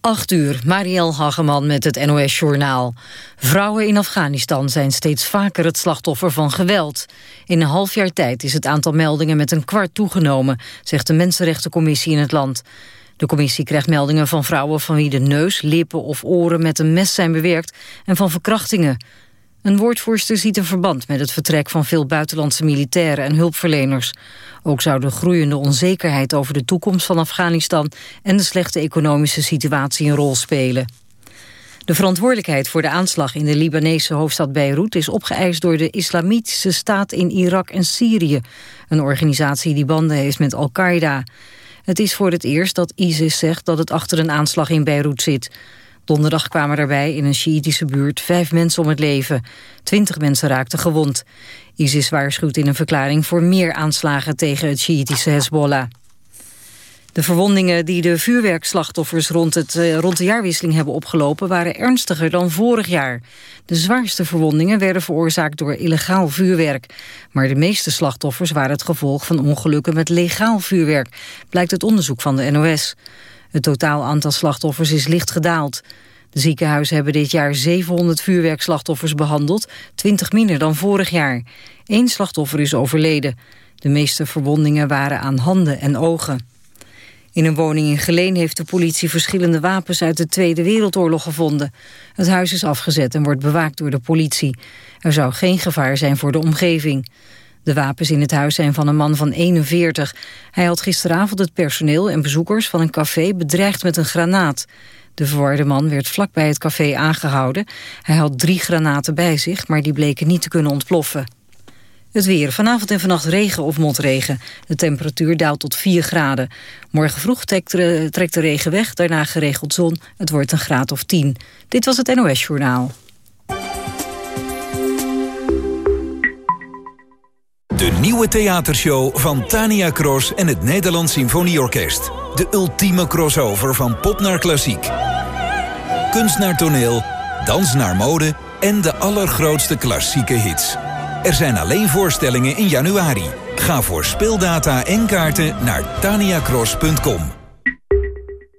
8 uur, Marielle Hageman met het NOS-journaal. Vrouwen in Afghanistan zijn steeds vaker het slachtoffer van geweld. In een half jaar tijd is het aantal meldingen met een kwart toegenomen... zegt de Mensenrechtencommissie in het land. De commissie krijgt meldingen van vrouwen van wie de neus, lippen of oren... met een mes zijn bewerkt en van verkrachtingen. Een woordvoerster ziet een verband met het vertrek van veel buitenlandse militairen en hulpverleners. Ook zou de groeiende onzekerheid over de toekomst van Afghanistan en de slechte economische situatie een rol spelen. De verantwoordelijkheid voor de aanslag in de Libanese hoofdstad Beirut is opgeëist door de Islamitische Staat in Irak en Syrië, een organisatie die banden heeft met Al-Qaeda. Het is voor het eerst dat ISIS zegt dat het achter een aanslag in Beirut zit. Donderdag kwamen daarbij in een Sjiitische buurt vijf mensen om het leven. Twintig mensen raakten gewond. ISIS waarschuwt in een verklaring voor meer aanslagen tegen het Sjiitische Hezbollah. De verwondingen die de vuurwerkslachtoffers rond, het, eh, rond de jaarwisseling hebben opgelopen... waren ernstiger dan vorig jaar. De zwaarste verwondingen werden veroorzaakt door illegaal vuurwerk. Maar de meeste slachtoffers waren het gevolg van ongelukken met legaal vuurwerk... blijkt uit onderzoek van de NOS. Het totaal aantal slachtoffers is licht gedaald. Ziekenhuizen hebben dit jaar 700 vuurwerkslachtoffers behandeld, 20 minder dan vorig jaar. Eén slachtoffer is overleden. De meeste verwondingen waren aan handen en ogen. In een woning in Geleen heeft de politie verschillende wapens uit de Tweede Wereldoorlog gevonden. Het huis is afgezet en wordt bewaakt door de politie. Er zou geen gevaar zijn voor de omgeving. De wapens in het huis zijn van een man van 41. Hij had gisteravond het personeel en bezoekers van een café bedreigd met een granaat. De verwarde man werd vlakbij het café aangehouden. Hij had drie granaten bij zich, maar die bleken niet te kunnen ontploffen. Het weer. Vanavond en vannacht regen of motregen. De temperatuur daalt tot 4 graden. Morgen vroeg trekt de, trekt de regen weg, daarna geregeld zon. Het wordt een graad of 10. Dit was het NOS Journaal. De nieuwe theatershow van Tania Cross en het Nederlands Symfonieorkest. De ultieme crossover van pop naar klassiek. Kunst naar toneel, dans naar mode en de allergrootste klassieke hits. Er zijn alleen voorstellingen in januari. Ga voor speeldata en kaarten naar taniacross.com.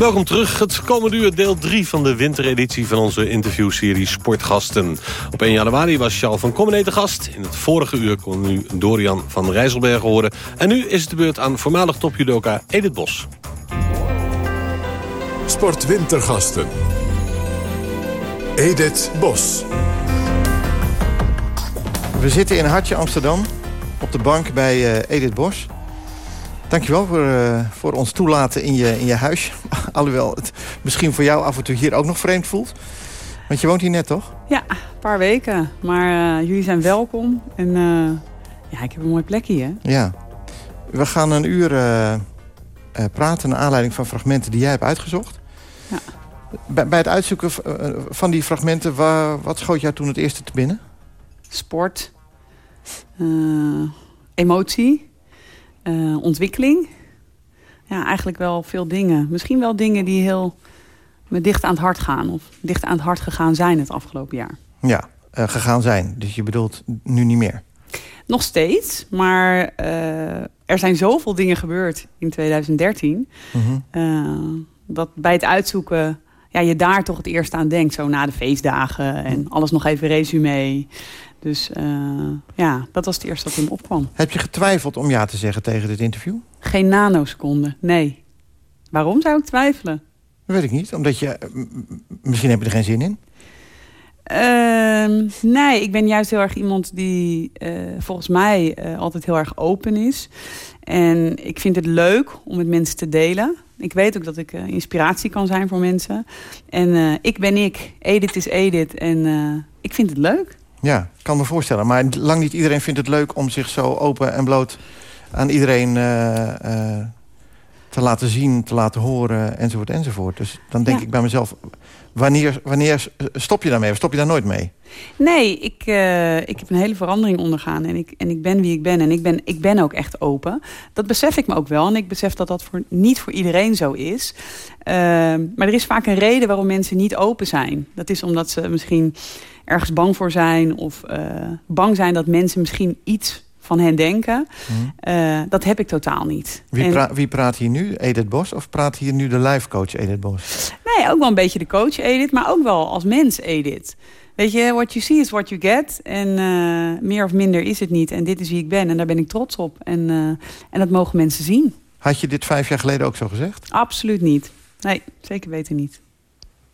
Welkom terug. Het komende uur deel 3 van de wintereditie van onze interviewserie Sportgasten. Op 1 januari was Charles van Commenee te gast. In het vorige uur kon u Dorian van Rijsselbergen horen. En nu is het de beurt aan voormalig topjudoka Edith Bos. Sportwintergasten. Edith Bos. We zitten in Hartje Amsterdam op de bank bij uh, Edith Bos. Dankjewel voor, uh, voor ons toelaten in je, in je huis. Alhoewel het misschien voor jou af en toe hier ook nog vreemd voelt. Want je woont hier net, toch? Ja, een paar weken. Maar uh, jullie zijn welkom. En uh, ja, ik heb een mooi plekje hier. Ja. We gaan een uur praten naar aanleiding van fragmenten die jij hebt uitgezocht. Ja. Bij, bij het uitzoeken van die fragmenten, waar, wat schoot jou toen het eerste te binnen? Sport. emotie uh, ontwikkeling. Ja, eigenlijk wel veel dingen. Misschien wel dingen die heel me dicht aan het hart gaan. Of dicht aan het hart gegaan zijn het afgelopen jaar. Ja, uh, gegaan zijn. Dus je bedoelt nu niet meer? Nog steeds, maar uh, er zijn zoveel dingen gebeurd in 2013... Mm -hmm. dat bij het uitzoeken ja, je daar toch het eerst aan denkt. Zo na de feestdagen en alles nog even resume. Dus uh, ja, dat was het eerste wat in me opkwam. Heb je getwijfeld om ja te zeggen tegen dit interview? Geen nanoseconde, nee. Waarom zou ik twijfelen? Dat weet ik niet, omdat je... Misschien heb je er geen zin in? Uh, nee, ik ben juist heel erg iemand die uh, volgens mij altijd heel erg open is. En ik vind het leuk om met mensen te delen. Ik weet ook dat ik inspiratie kan zijn voor mensen. En ik ben ik, Edith is Edith. En ik vind het leuk. Ja, ik kan me voorstellen. Maar lang niet iedereen vindt het leuk om zich zo open en bloot aan iedereen uh, uh, te laten zien, te laten horen, enzovoort, enzovoort. Dus dan denk ik bij mezelf, wanneer, wanneer stop je daarmee? Of stop je daar nooit mee? Nee, ik, uh, ik heb een hele verandering ondergaan. En ik, en ik ben wie ik ben. En ik ben, ik ben ook echt open. Dat besef ik me ook wel. En ik besef dat dat voor, niet voor iedereen zo is. Uh, maar er is vaak een reden waarom mensen niet open zijn. Dat is omdat ze misschien ergens bang voor zijn. Of uh, bang zijn dat mensen misschien iets van hen denken. Mm. dat heb ik totaal niet. Wie, pra wie, praat hier nu? Edith Bos? Of praat hier nu de life coach Edith Bos? Nee, ook wel een beetje de coach Edith. Maar ook wel als mens Edith. Weet je, what you see is what you get. En uh, meer of minder is het niet. En dit is wie ik ben. En daar ben ik trots op. En, uh, en dat mogen mensen zien. Had je dit vijf jaar geleden ook zo gezegd? Absoluut niet. Nee, zeker weten niet.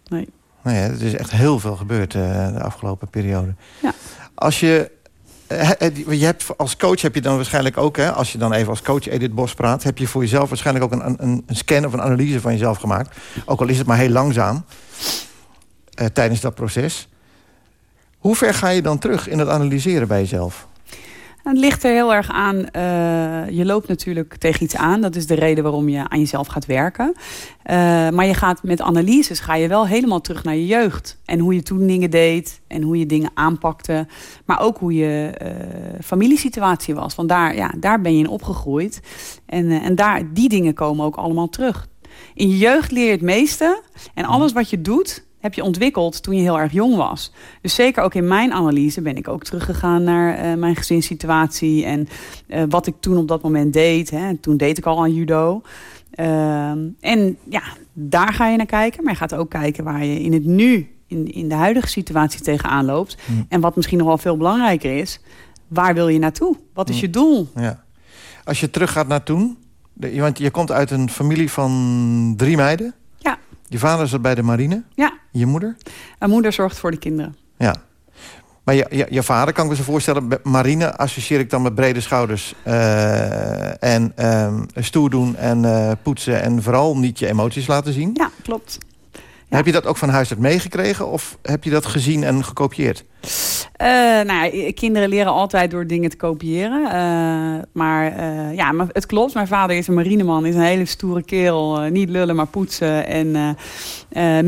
Nee. Nou ja, er is echt heel veel gebeurd uh, de afgelopen periode. Ja. Als je je hebt, als coach heb je dan waarschijnlijk ook... Hè, als je dan even als coach Edith Bos praat... heb je voor jezelf waarschijnlijk ook een, een, een scan of een analyse van jezelf gemaakt. Ook al is het maar heel langzaam uh, tijdens dat proces. Hoe ver ga je dan terug in het analyseren bij jezelf? Het ligt er heel erg aan. Uh, je loopt natuurlijk tegen iets aan. Dat is de reden waarom je aan jezelf gaat werken. Uh, maar je gaat met analyses ga je wel helemaal terug naar je jeugd. En hoe je toen dingen deed. En hoe je dingen aanpakte. Maar ook hoe je uh, familiesituatie was. Want daar, ja, daar ben je in opgegroeid. En, en daar, die dingen komen ook allemaal terug. In je jeugd leer je het meeste. En alles wat je doet, heb je ontwikkeld toen je heel erg jong was. Dus zeker ook in mijn analyse ben ik ook teruggegaan naar uh, mijn gezinssituatie en uh, wat ik toen op dat moment deed. Hè. Toen deed ik al aan judo. Uh, en ja, daar ga je naar kijken. Maar je gaat ook kijken waar je in het nu, in, in de huidige situatie tegenaan loopt. Mm. En wat misschien nog wel veel belangrijker is, waar wil je naartoe? Wat is mm. je doel? Ja. Als je teruggaat naar toen, want je komt uit een familie van drie meiden. Je vader zat bij de marine? Ja. Je moeder? Mijn moeder zorgt voor de kinderen. Ja. Maar je, je, je, vader, kan ik me zo voorstellen... marine associeer ik dan met brede schouders... Uh, en uh, stoer doen en uh, poetsen... en vooral niet je emoties laten zien? Ja, klopt. Ja. Heb je dat ook van huis uit meegekregen? Of heb je dat gezien en gekopieerd? Uh, nou, kinderen leren altijd door dingen te kopiëren. Uh, maar uh, ja, maar het klopt. Mijn vader is een marineman. Is een hele stoere kerel. niet lullen, maar poetsen. En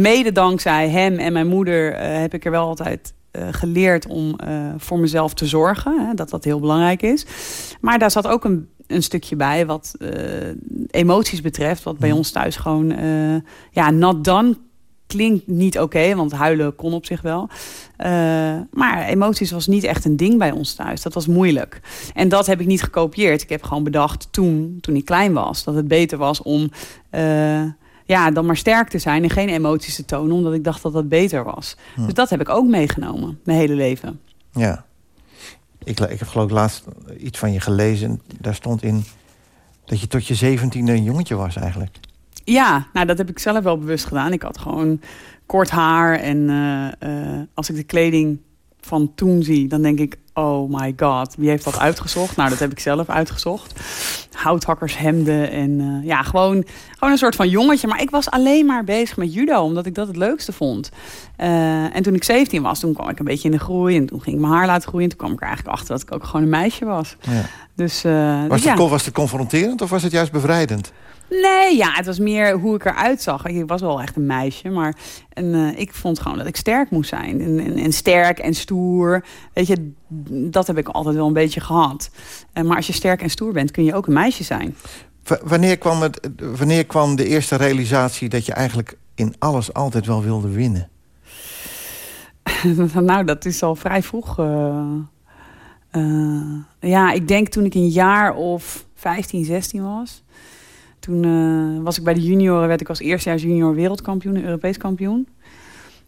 mede dankzij hem en mijn moeder heb ik er wel altijd geleerd om voor mezelf te zorgen. Hè, dat dat heel belangrijk is. Maar daar zat ook een een stukje bij wat uh, emoties betreft. Wat bij ons thuis gewoon uh, ja, not done klinkt niet oké, okay, want huilen kon op zich wel. Uh, maar emoties was niet echt een ding bij ons thuis. Dat was moeilijk. En dat heb ik niet gekopieerd. Ik heb gewoon bedacht toen, toen ik klein was... dat het beter was om uh, ja, dan maar sterk te zijn... en geen emoties te tonen, omdat ik dacht dat dat beter was. Hm. Dus dat heb ik ook meegenomen, mijn hele leven. Ja. Ik, ik heb geloof ik laatst iets van je gelezen. Daar stond in dat je tot je zeventiende een jongetje was eigenlijk. Ja, nou dat heb ik zelf wel bewust gedaan. Ik had gewoon kort haar en uh, uh, als ik de kleding van toen zie, dan denk ik, oh my god, wie heeft dat uitgezocht? Nou, dat heb ik zelf uitgezocht. Houthakkershemden en uh, ja, gewoon, gewoon een soort van jongetje. Maar ik was alleen maar bezig met judo, omdat ik dat het leukste vond. Uh, en toen ik 17 was, toen kwam ik een beetje in de groei. En toen ging ik mijn haar laten groeien. En toen kwam ik er eigenlijk achter dat ik ook gewoon een meisje was. Ja. Dus, uh, was, dus, het, ja. was het confronterend of was het juist bevrijdend? Nee, ja, het was meer hoe ik eruit zag. Ik was wel echt een meisje, maar en, uh, ik vond gewoon dat ik sterk moest zijn. En, en, en, sterk en stoer. Weet je, dat heb ik altijd wel een beetje gehad. Uh, maar als je sterk en stoer bent, kun je ook een meisje zijn. W wanneer, kwam het, wanneer kwam de eerste realisatie dat je eigenlijk in alles altijd wel wilde winnen? nou, dat is al vrij vroeg. Uh, ja, ik denk toen ik een jaar of 15, 16 was toen uh, was ik bij de junioren, werd ik als eerstejaars junior wereldkampioen, Europees kampioen.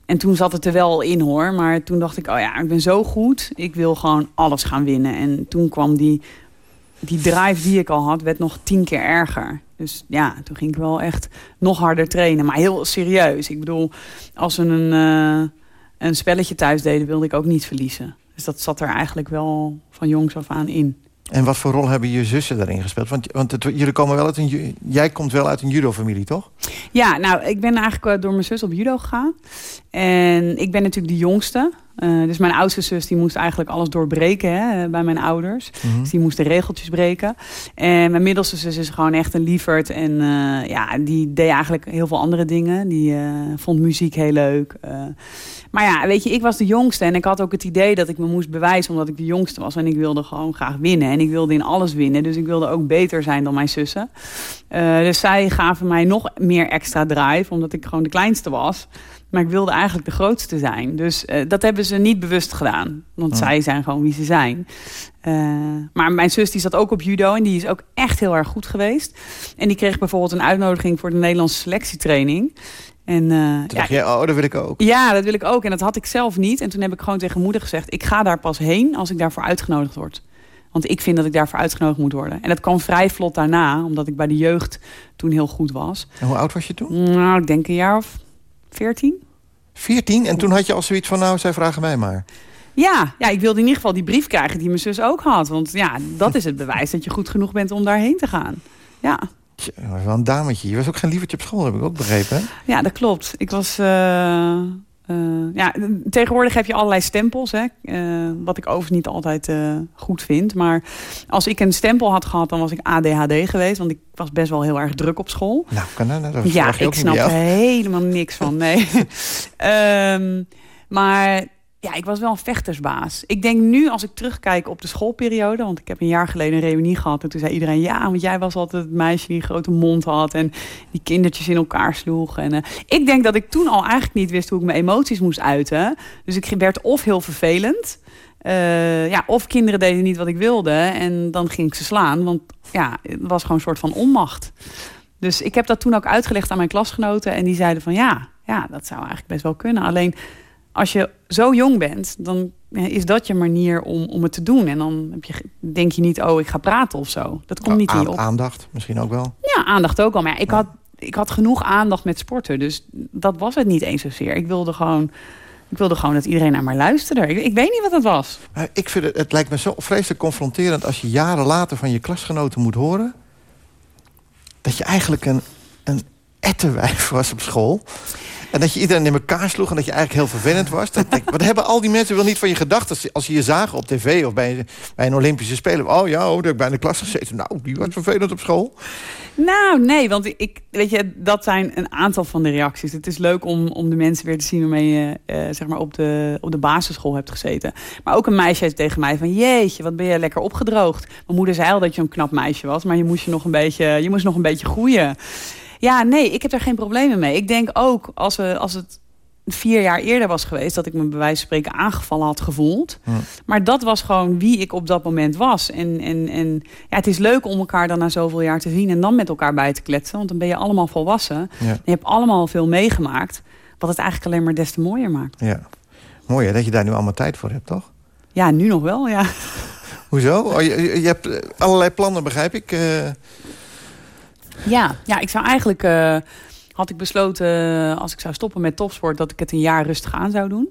En toen zat het er wel in hoor, maar toen dacht ik, oh ja, ik ben zo goed, ik wil gewoon alles gaan winnen. En toen kwam die, die drive die ik al had, werd nog tien keer erger. Dus ja, toen ging ik wel echt nog harder trainen, maar heel serieus. Ik bedoel, als we een, uh, een spelletje thuis deden, wilde ik ook niet verliezen. Dus dat zat er eigenlijk wel van jongs af aan in. En wat voor rol hebben je zussen daarin gespeeld? Want, want jullie komen wel uit een, jij komt wel uit een judo-familie, toch? Ja, nou, ik ben eigenlijk door mijn zus op judo gegaan. En ik ben natuurlijk de jongste. Uh, dus mijn oudste zus die moest eigenlijk alles doorbreken hè, bij mijn ouders. Mhm. Dus die moest de regeltjes breken. En mijn middelste zus is gewoon echt een lieverd. En uh, ja, die deed eigenlijk heel veel andere dingen. Die uh, vond muziek heel leuk. maar ja, weet je, ik was de jongste. En ik had ook het idee dat ik me moest bewijzen omdat ik de jongste was. En ik wilde gewoon graag winnen. En ik wilde in alles winnen. Dus ik wilde ook beter zijn dan mijn zussen. dus zij gaven mij nog meer extra drive. Omdat ik gewoon de kleinste was. Maar ik wilde eigenlijk de grootste zijn. Dus uh, dat hebben ze niet bewust gedaan. Want Oh. zij zijn gewoon wie ze zijn. Uh, maar mijn zus die zat ook op judo. En die is ook echt heel erg goed geweest. En die kreeg bijvoorbeeld een uitnodiging voor de Nederlandse selectietraining. En, uh, Toen dacht je, oh, dat wil ik ook. Ja, dat wil ik ook. En dat had ik zelf niet. En toen heb ik gewoon tegen moeder gezegd... ik ga daar pas heen als ik daarvoor uitgenodigd word. Want ik vind dat ik daarvoor uitgenodigd moet worden. En dat kwam vrij vlot daarna. Omdat ik bij de jeugd toen heel goed was. En hoe oud was je toen? Nou, ik denk een jaar of 14. 14? En toen had je al zoiets van, nou, zij vragen mij maar. Ja, ja, ik wilde in ieder geval die brief krijgen die mijn zus ook had. Want ja, dat is het bewijs dat je goed genoeg bent om daarheen te gaan. Ja. Tja, was wel een dametje. Je was ook geen lievertje op school, heb ik ook begrepen. Hè? Ja, dat klopt. Ik was... Uh, uh, ja, tegenwoordig heb je allerlei stempels. Hè? Uh, wat ik overigens niet altijd uh, goed vind. Maar als ik een stempel had gehad, dan was ik ADHD geweest. Want ik was best wel heel erg druk op school. Nou, kan dat? dat ja, ik snap er helemaal niks van. Nee. um, maar ja, ik was wel een vechtersbaas. Ik denk nu, als ik terugkijk op de schoolperiode... want ik heb een jaar geleden een reunie gehad... en toen zei iedereen... ja, want jij was altijd het meisje die een grote mond had... en die kindertjes in elkaar sloeg. En, uh, ik denk dat ik toen al eigenlijk niet wist... hoe ik mijn emoties moest uiten. Dus ik werd of heel vervelend... Uh, ja, of kinderen deden niet wat ik wilde... en dan ging ik ze slaan. Want ja, het was gewoon een soort van onmacht. Dus ik heb dat toen ook uitgelegd aan mijn klasgenoten... en die zeiden van ja, ja dat zou eigenlijk best wel kunnen. Alleen als je zo jong bent, dan is dat je manier om, om het te doen. En dan heb je, denk je niet, oh, ik ga praten of zo. Dat komt niet Aan, in op. Aandacht misschien ook wel. Ja, aandacht ook al. Maar ja, ik, had, ik had genoeg aandacht met sporten. Dus dat was het niet eens zozeer. Ik wilde gewoon, ik wilde gewoon dat iedereen naar mij luisterde. Ik, ik weet niet wat dat was. Maar ik vind het, het lijkt me zo vreselijk confronterend... als je jaren later van je klasgenoten moet horen... dat je eigenlijk een, een etterwijf was op school... En dat je iedereen in elkaar sloeg en dat je eigenlijk heel vervelend was. Dat, denk, wat hebben al die mensen wel niet van je gedacht... als, als ze je zagen op tv of bij, bij een Olympische Spelen? Oh ja, oh, daar heb ik bij de klas gezeten. Nou, die was vervelend op school. Nou, nee, want ik, weet je, dat zijn een aantal van de reacties. Het is leuk om, om de mensen weer te zien waarmee je uh, zeg maar op, de, op de basisschool hebt gezeten. Maar ook een meisje zei tegen mij van... jeetje, wat ben je lekker opgedroogd. Mijn moeder zei al dat je een knap meisje was... maar je moest, je nog, een beetje, je moest nog een beetje groeien. Ja, nee, ik heb daar geen problemen mee. Ik denk ook, als, we, als het vier jaar eerder was geweest... dat ik me bij wijze van spreken aangevallen had gevoeld. Hm. Maar dat was gewoon wie ik op dat moment was. En, en, en ja, het is leuk om elkaar dan na zoveel jaar te zien... en dan met elkaar bij te kletsen. Want dan ben je allemaal volwassen. Ja. Je hebt allemaal veel meegemaakt. Wat het eigenlijk alleen maar des te mooier maakt. Ja. Mooi hè, dat je daar nu allemaal tijd voor hebt, toch? Ja, nu nog wel, ja. Hoezo? Oh, je, je hebt allerlei plannen, begrijp ik. Uh... Ja, ja, ik zou eigenlijk... Uh, had ik besloten, uh, als ik zou stoppen met topsport... dat ik het een jaar rustig aan zou doen.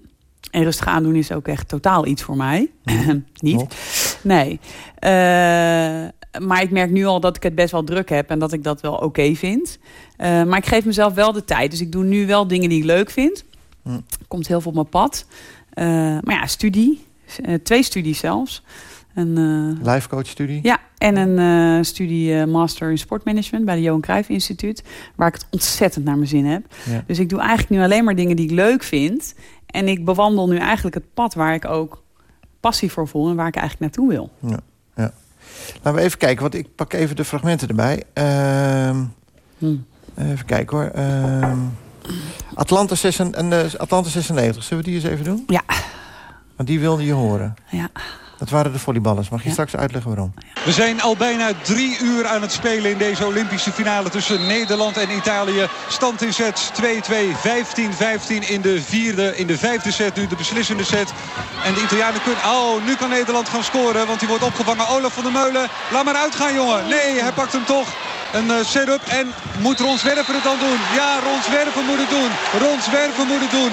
En rustig aan doen is ook echt totaal iets voor mij. Niet? Wat? Nee. Uh, maar ik merk nu al dat ik het best wel druk heb... en dat ik dat wel oké okay vind. maar ik geef mezelf wel de tijd. Dus ik doe nu wel dingen die ik leuk vind. Hm. Komt heel veel op mijn pad. maar ja, studie. twee studies zelfs. Een, uh, Life coach studie? Ja, en een uh, studie uh, master in sportmanagement bij de Johan Cruijff Instituut. Waar ik het ontzettend naar mijn zin heb. Ja. Dus ik doe eigenlijk nu alleen maar dingen die ik leuk vind. En ik bewandel nu eigenlijk het pad waar ik ook passie voor voel. En waar ik eigenlijk naartoe wil. Ja, ja. Laten we even kijken, want ik pak even de fragmenten erbij. Uh, hmm. Even kijken hoor. Uh, Atlanta, 6, en, uh, Atlanta 96, zullen we die eens even doen? Ja. Want die wilde je horen. Ja. Dat waren de volleyballers. Mag je Ja. straks uitleggen waarom? We zijn al bijna drie uur aan het spelen in deze Olympische finale tussen Nederland en Italië. Stand in sets 2-2, 15-15 in de vierde, in de vijfde set nu de beslissende set. En de Italianen kunnen... Oh, nu kan Nederland gaan scoren, want die wordt opgevangen. Olaf van der Meulen, laat maar uitgaan jongen. Nee, hij pakt hem toch. Een uh, setup. En moet Werven het dan doen? Ja, Werven moet het doen. Rons Werven moet het doen.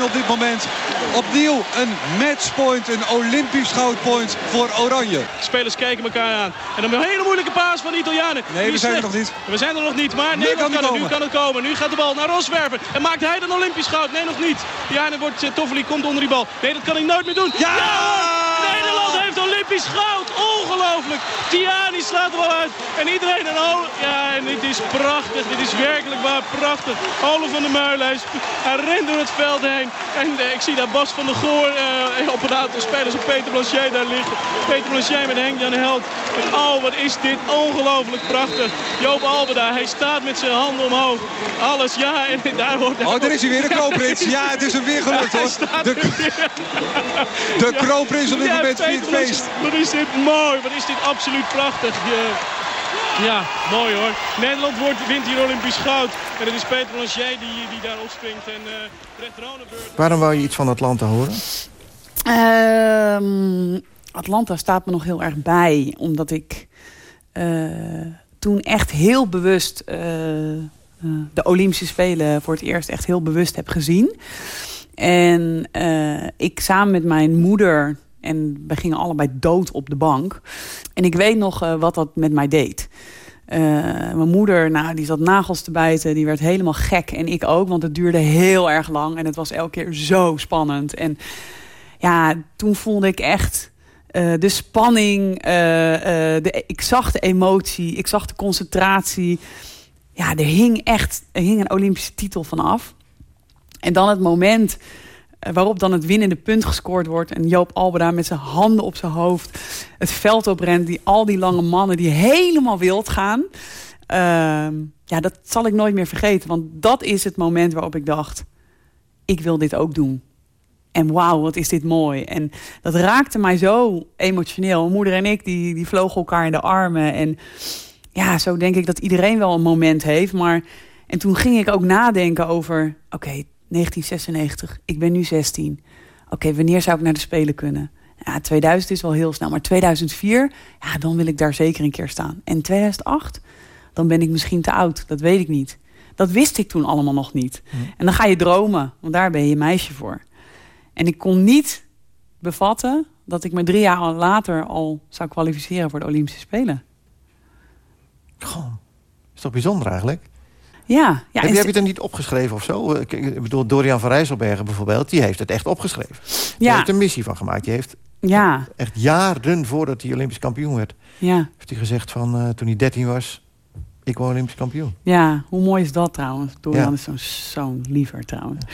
16-15 op dit moment. Opnieuw een matchpoint, een Olympisch goudpoint voor Oranje. Spelers kijken elkaar aan. En dan een hele moeilijke paas van de Italianen. Nee, we zijn er nog niet. We zijn er nog niet, maar nu kan, kan het, nu kan het komen. Nu gaat de bal naar Roswerven. En maakt hij dan Olympisch goud? Nee, nog niet. Dan wordt uh, Toffoli komt onder die bal. Nee, dat kan hij nooit meer doen. Ja! Nederland heeft Olympisch goud. Ongelooflijk. Tiani slaat er wel uit. En iedereen een oh, Ja, en dit is prachtig. Dit is werkelijk waar prachtig. Ole van der Meulen, hij, rent door het veld heen. En uh, ik zie daar Bas van der Goor op een aantal spelers op Peter Blanchet daar liggen. Peter Blanchet met Henk-Jan Held. En oh, wat is dit ongelooflijk prachtig. Joop Albeda, hij staat met zijn handen omhoog. Alles, ja, en daar wordt... Oh, daar is hij weer, de kroonprins. Ja, het is hem weer gelukt, hoor. De, de kroonprins op dit moment viert feest. Wat is dit mooi, wat is dit absoluut prachtig. Ja, mooi hoor. Nederland wordt, wint hier Olympisch goud. En het is Peter Blanchet die, die daar opspringt. En uh, Ronenburg... Waarom wou je iets van Atlanta horen? Uh, Atlanta staat me nog heel erg bij. Omdat ik uh, toen echt heel bewust uh, de Olympische Spelen voor het eerst echt heel bewust heb gezien. En ik samen met mijn moeder en we gingen allebei dood op de bank. En ik weet nog uh, wat dat met mij deed. Uh, mijn moeder, nou, die zat nagels te bijten. Die werd helemaal gek. En ik ook, want het duurde heel erg lang. En het was elke keer zo spannend. En ja, toen voelde ik echt uh, de spanning. de, ik zag de emotie. Ik zag de concentratie. Ja, er hing echt er hing een Olympische titel vanaf. En dan het moment eh, waarop dan het winnende punt gescoord wordt. En Joop Albeda met zijn handen op zijn hoofd het veld oprent. Die, al die lange mannen die helemaal wild gaan. Uh, ja, dat zal ik nooit meer vergeten. Want dat is het moment waarop ik dacht... ik wil dit ook doen. En wauw, wat is dit mooi. En dat raakte mij zo emotioneel. Moeder en ik, die, die vlogen elkaar in de armen. En ja, zo denk ik dat iedereen wel een moment heeft. Maar en toen ging ik ook nadenken over... oké, 1996, ik ben nu 16. Oké, wanneer zou ik naar de Spelen kunnen? Ja, 2000 is wel heel snel, maar 2004, ja, dan wil ik daar zeker een keer staan. En 2008, dan ben ik misschien te oud, dat weet ik niet. Dat wist ik toen allemaal nog niet. Hm. En dan ga je dromen, want daar ben je meisje voor. En ik kon niet bevatten dat ik me drie jaar later al zou kwalificeren voor de Olympische Spelen. Goh, is toch bijzonder eigenlijk? Ja, ja heb, je, heb je het niet opgeschreven of zo? Ik bedoel, Dorian van Rijsselbergen bijvoorbeeld, die heeft het echt opgeschreven. Die ja. heeft een missie van gemaakt. Die heeft ja. echt jaren voordat hij Olympisch kampioen werd... Ja. heeft hij gezegd van uh, toen hij 13 was... ik word Olympisch kampioen. Ja, hoe mooi is dat trouwens? Dorian is zo'n zo'n liever trouwens.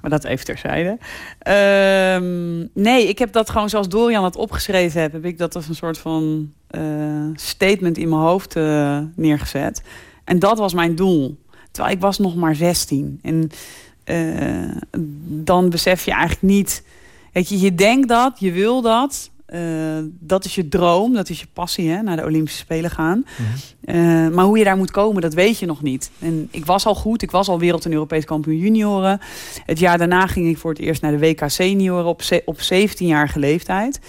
Maar dat even terzijde. Um, nee, ik heb dat gewoon zoals Dorian het opgeschreven heb... heb ik dat als een soort van uh, statement in mijn hoofd uh, neergezet. En dat was mijn doel. Terwijl ik was nog maar 16. En uh, dan besef je eigenlijk niet... Weet je, je denkt dat, je wil dat. Uh, dat is je droom, dat is je passie, hè, naar de Olympische Spelen gaan. Mm uh, maar hoe je daar moet komen, dat weet je nog niet. En ik was al goed, ik was al wereld- en Europees kampioen junioren. Het jaar daarna ging ik voor het eerst naar de WK senioren op, op 17-jarige leeftijd.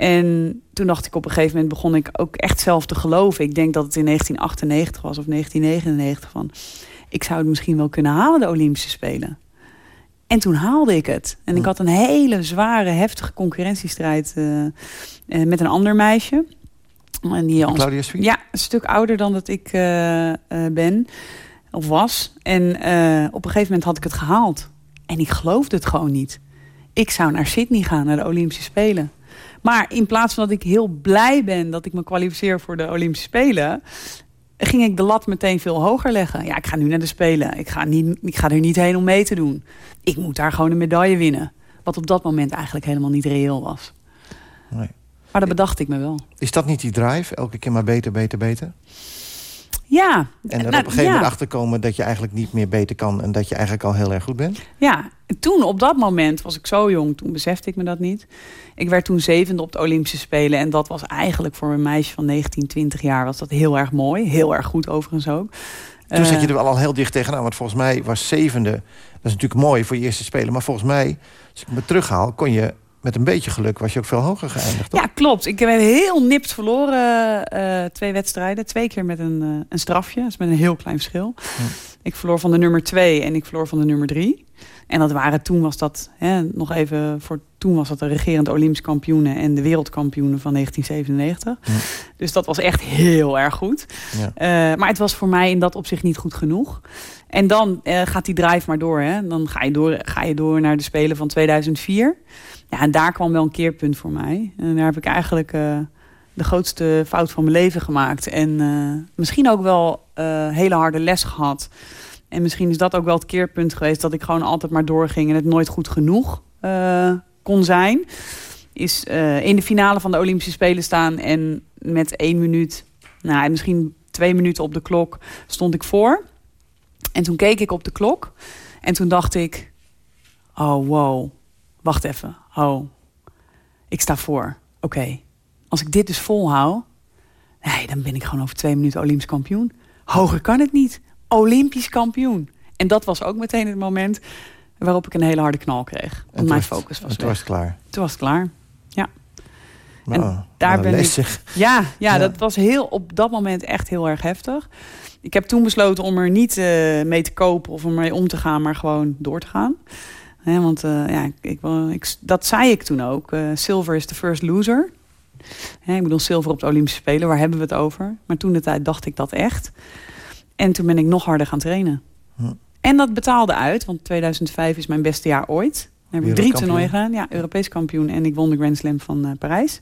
En toen dacht ik op een gegeven moment begon ik ook echt zelf te geloven. Ik denk dat het in 1998 was of 1999 van... ik zou het misschien wel kunnen halen, de Olympische Spelen. En toen haalde ik het. En ik had een hele zware, heftige concurrentiestrijd uh, met een ander meisje. En die ons, Claudia Ja, een stuk ouder dan dat ik uh, ben. Of was. En op een gegeven moment had ik het gehaald. En ik geloofde het gewoon niet. Ik zou naar Sydney gaan, naar de Olympische Spelen. Maar in plaats van dat ik heel blij ben dat ik me kwalificeer voor de Olympische Spelen, ging ik de lat meteen veel hoger leggen. Ja, ik ga nu naar de Spelen. Ik ga, niet, ik ga er niet heen om mee te doen. Ik moet daar gewoon een medaille winnen. Wat op dat moment eigenlijk helemaal niet reëel was. Nee. Maar dat bedacht ik me wel. Is dat niet die drive? Elke keer maar beter, beter, beter? Ja. En er nou, op een gegeven moment achterkomen dat je eigenlijk niet meer beter kan... en dat je eigenlijk al heel erg goed bent? Ja, toen op dat moment was ik zo jong, toen besefte ik me dat niet. Ik werd toen zevende op de Olympische Spelen. En dat was eigenlijk voor een meisje van 19, 20 jaar was dat heel erg mooi. Heel erg goed overigens ook. Toen zat je er wel al heel dicht tegenaan. Want volgens mij was zevende, dat is natuurlijk mooi voor je eerste Spelen. Maar volgens mij, als ik me terughaal, kon je met een beetje geluk was je ook veel hoger geëindigd, toch? Ja, klopt. Ik heb heel nipt verloren uh, twee wedstrijden. Twee keer met een, uh, een strafje. Dus met een heel klein verschil. Ja. Ik verloor van de nummer twee en ik verloor van de nummer drie. En dat waren toen was dat, hè, nog even voor toen was dat de regerende Olympisch kampioenen en de wereldkampioenen van 1997. Ja. Dus dat was echt heel erg goed. Ja. Uh, maar het was voor mij in dat opzicht niet goed genoeg. En dan gaat die drive maar door. Hè. Dan ga je door, ga je door naar de Spelen van 2004. Ja, en daar kwam wel een keerpunt voor mij. En daar heb ik eigenlijk uh, de grootste fout van mijn leven gemaakt. En misschien ook wel hele harde les gehad. En misschien is dat ook wel het keerpunt geweest... dat ik gewoon altijd maar doorging en het nooit goed genoeg uh, kon zijn. Is uh, in de finale van de Olympische Spelen staan... en met één minuut, nou, misschien twee minuten op de klok, stond ik voor. En toen keek ik op de klok en toen dacht ik... oh, wow, wacht even, oh, ik sta voor. Oké, okay. als ik dit dus volhoud... nee, dan ben ik gewoon over twee minuten Olympisch kampioen. Hoger kan het niet. Olympisch kampioen. En dat was ook meteen het moment waarop ik een hele harde knal kreeg. Want mijn focus was Toen was het klaar. Toen was het klaar, ja. Nou, en daar ben ik. Ja, ja, ja, dat was heel, op dat moment echt heel erg heftig. Ik heb toen besloten om er niet uh, mee te kopen of om mee om te gaan, maar gewoon door te gaan. He, want uh, ja, ik, ik, dat zei ik toen ook. Uh, silver is the first loser. He, ik bedoel, zilver op de Olympische Spelen, waar hebben we het over? Maar toen de tijd dacht ik dat echt. En toen ben ik nog harder gaan trainen. Hm. En dat betaalde uit, want 2005 is mijn beste jaar ooit. Dan heb ik drie toernooien gedaan. Ja, Europees kampioen. En ik won de Grand Slam van uh, Parijs.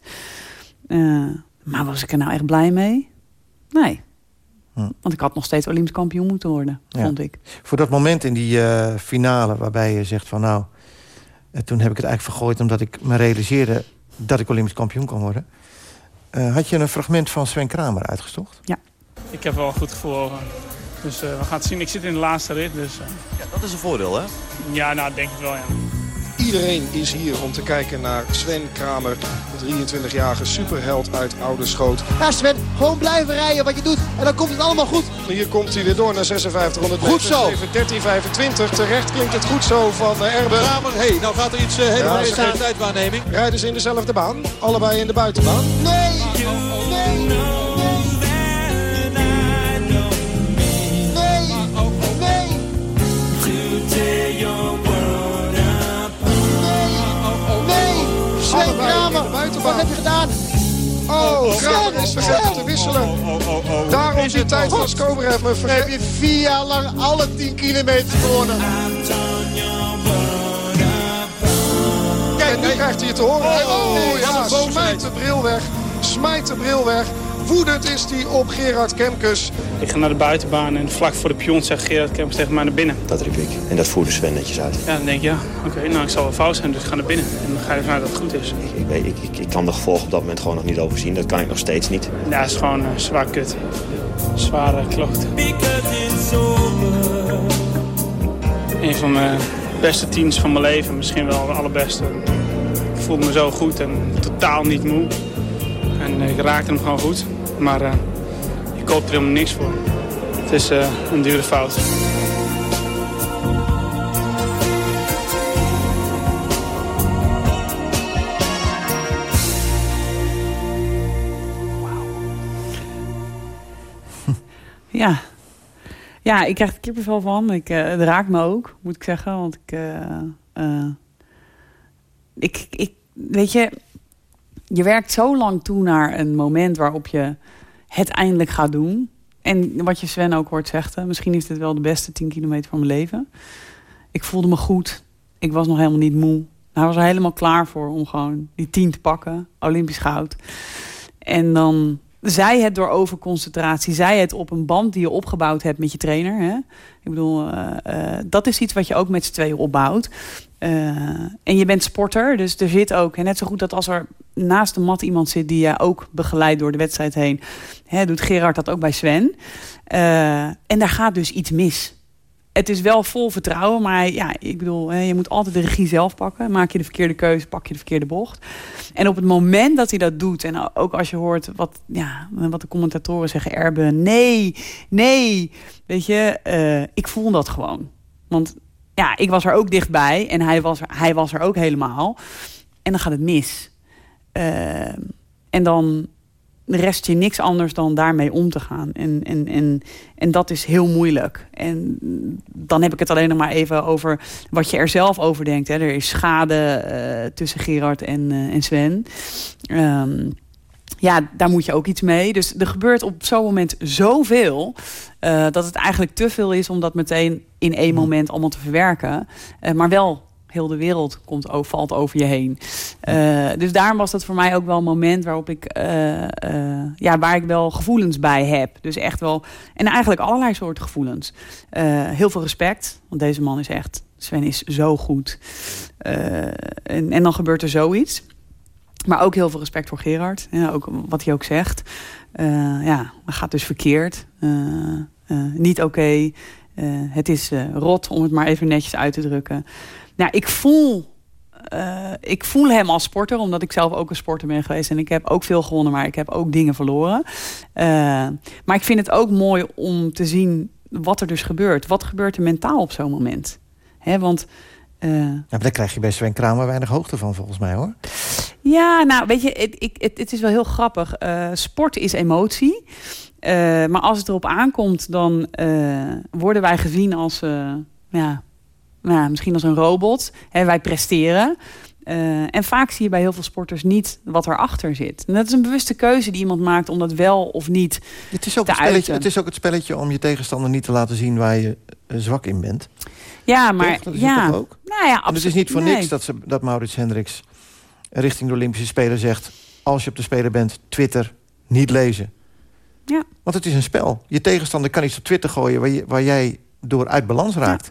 Maar was ik er nou echt blij mee? Nee. Hm. Want ik had nog steeds Olympisch kampioen moeten worden, ja. vond ik. Voor dat moment in die uh, finale waarbij je zegt van nou... toen heb ik het eigenlijk vergooid omdat ik me realiseerde... dat ik Olympisch kampioen kon worden. had je een fragment van Sven Kramer uitgezocht? Ja. Ik heb wel een goed gevoel over. Dus uh, we gaan het zien. Ik zit in de laatste rit. Dus, uh... Ja, dat is een voordeel, hè? Ja, nou, denk ik wel, ja. Iedereen is hier om te kijken naar Sven Kramer, de 23-jarige superheld uit Oude Schoot. Ja, Sven, gewoon blijven rijden wat je doet en dan komt het allemaal goed. Hier komt hij weer door naar 56 Goed zo. 13, 25. Terecht klinkt het goed zo van uh, Erben. Kramer, hé, hey, nou gaat er iets uh, helemaal ja, aan de tijdwaarneming. Rijden ze in dezelfde baan, allebei in de buitenbaan. Nee, nee. Wat heb je gedaan? Oh, Kramer is vergeten te wisselen. Daarom die tijd van Skobrev. We heb je vier jaar lang alle 10 kilometer gewonnen. Kijk, nu krijgt hij het te horen. Oh, ja, smijt de bril weg. Smijt de bril weg. Woedend is hij op Gerard Kemkes. Ik ga naar de buitenbaan en vlak voor de pion zegt Gerard Kemkes tegen mij naar binnen. Dat riep ik. En dat voerde Sven netjes uit. Ja, dan denk ik, ja, oké, okay, nou ik zal wel fout zijn, dus ik ga naar binnen. En dan ga je ervan uit dat het goed is. Ik, ik, weet, ik, ik, ik kan de gevolgen op dat moment gewoon nog niet overzien. Dat kan ik nog steeds niet. Ja, het is gewoon uh, zwaar kut. Zware kloot. Een van mijn beste teams van mijn leven. Misschien wel de allerbeste. Ik voelde me zo goed en totaal niet moe. En ik raakte hem gewoon goed. Maar je koopt er helemaal niks voor. Het is uh, een dure fout. Ja. Ja, ik krijg er kippenvel van. Ik, uh, het raakt me ook, moet ik zeggen. Want ik, ik, ik... Weet je, je werkt zo lang toe naar een moment waarop je het eindelijk gaat doen. En wat je Sven ook hoort zeggen, misschien is dit wel de beste 10 kilometer van mijn leven. Ik voelde me goed. Ik was nog helemaal niet moe. Hij was er helemaal klaar voor om gewoon die 10 te pakken. Olympisch goud. En dan zij het door overconcentratie. Zij het op een band die je opgebouwd hebt met je trainer. Hè? Ik bedoel, uh, uh, dat is iets wat je ook met z'n tweeën opbouwt. Uh, en je bent sporter, dus er zit ook... En net zo goed dat als er naast de mat iemand zit... die je ook begeleidt door de wedstrijd heen... Hè, doet Gerard dat ook bij Sven. en daar gaat dus iets mis het is wel vol vertrouwen, maar ja, ik bedoel, je moet altijd de regie zelf pakken. Maak je de verkeerde keuze, pak je de verkeerde bocht. En op het moment dat hij dat doet, en ook als je hoort wat, ja, wat de commentatoren zeggen, Erben, nee, nee, weet je, uh, ik voel dat gewoon. Want ja, ik was er ook dichtbij en hij was hij was er ook helemaal. en dan gaat het mis. Uh, en dan rest je niks anders dan daarmee om te gaan. En, en, en, en dat is heel moeilijk. En dan heb ik het alleen nog maar even over wat je er zelf over denkt. Hè. Er is schade uh, tussen Gerard en, uh, en Sven. Um, ja, daar moet je ook iets mee. Dus er gebeurt op zo'n moment zoveel... Uh, dat het eigenlijk te veel is om dat meteen in één moment allemaal te verwerken. Uh, maar wel heel de wereld komt, over, valt over je heen. Uh, dus daarom was dat voor mij ook wel een moment waarop ik, ja, waar ik wel gevoelens bij heb. Dus echt wel, en eigenlijk allerlei soorten gevoelens. heel veel respect, want deze man is echt, Sven is zo goed. en, en dan gebeurt er zoiets. Maar ook heel veel respect voor Gerard. Ook wat hij ook zegt. Uh, ja, het gaat dus verkeerd. Uh, uh, niet oké. Het is rot, om het maar even netjes uit te drukken. Nou, ik voel, ik voel hem als sporter, omdat ik zelf ook een sporter ben geweest. En ik heb ook veel gewonnen, maar ik heb ook dingen verloren. maar ik vind het ook mooi om te zien wat er dus gebeurt. Wat gebeurt er mentaal op zo'n moment? Hè, want... Uh, ja, maar daar krijg je bij Sven Kramer weinig hoogte van, volgens mij, hoor. Ja, nou, weet je, het, ik, het, het is wel heel grappig. Uh, sport is emotie. Uh, maar als het erop aankomt, dan worden wij gezien als... ja, nou, misschien als een robot. Hè, wij presteren. en vaak zie je bij heel veel sporters niet wat erachter zit. En dat is een bewuste keuze die iemand maakt om dat wel of niet het is ook te spelletje, Het is ook het spelletje om je tegenstander niet te laten zien waar je zwak in bent. Ja, maar is ja. het toch ook? Nou ja, het is niet voor nee. niks dat, ze, dat Maurits Hendricks richting de Olympische Spelen zegt... als je op de Spelen bent, Twitter niet lezen. Ja. Want het is een spel. Je tegenstander kan iets op Twitter gooien... waar, je, waar jij door uit balans raakt.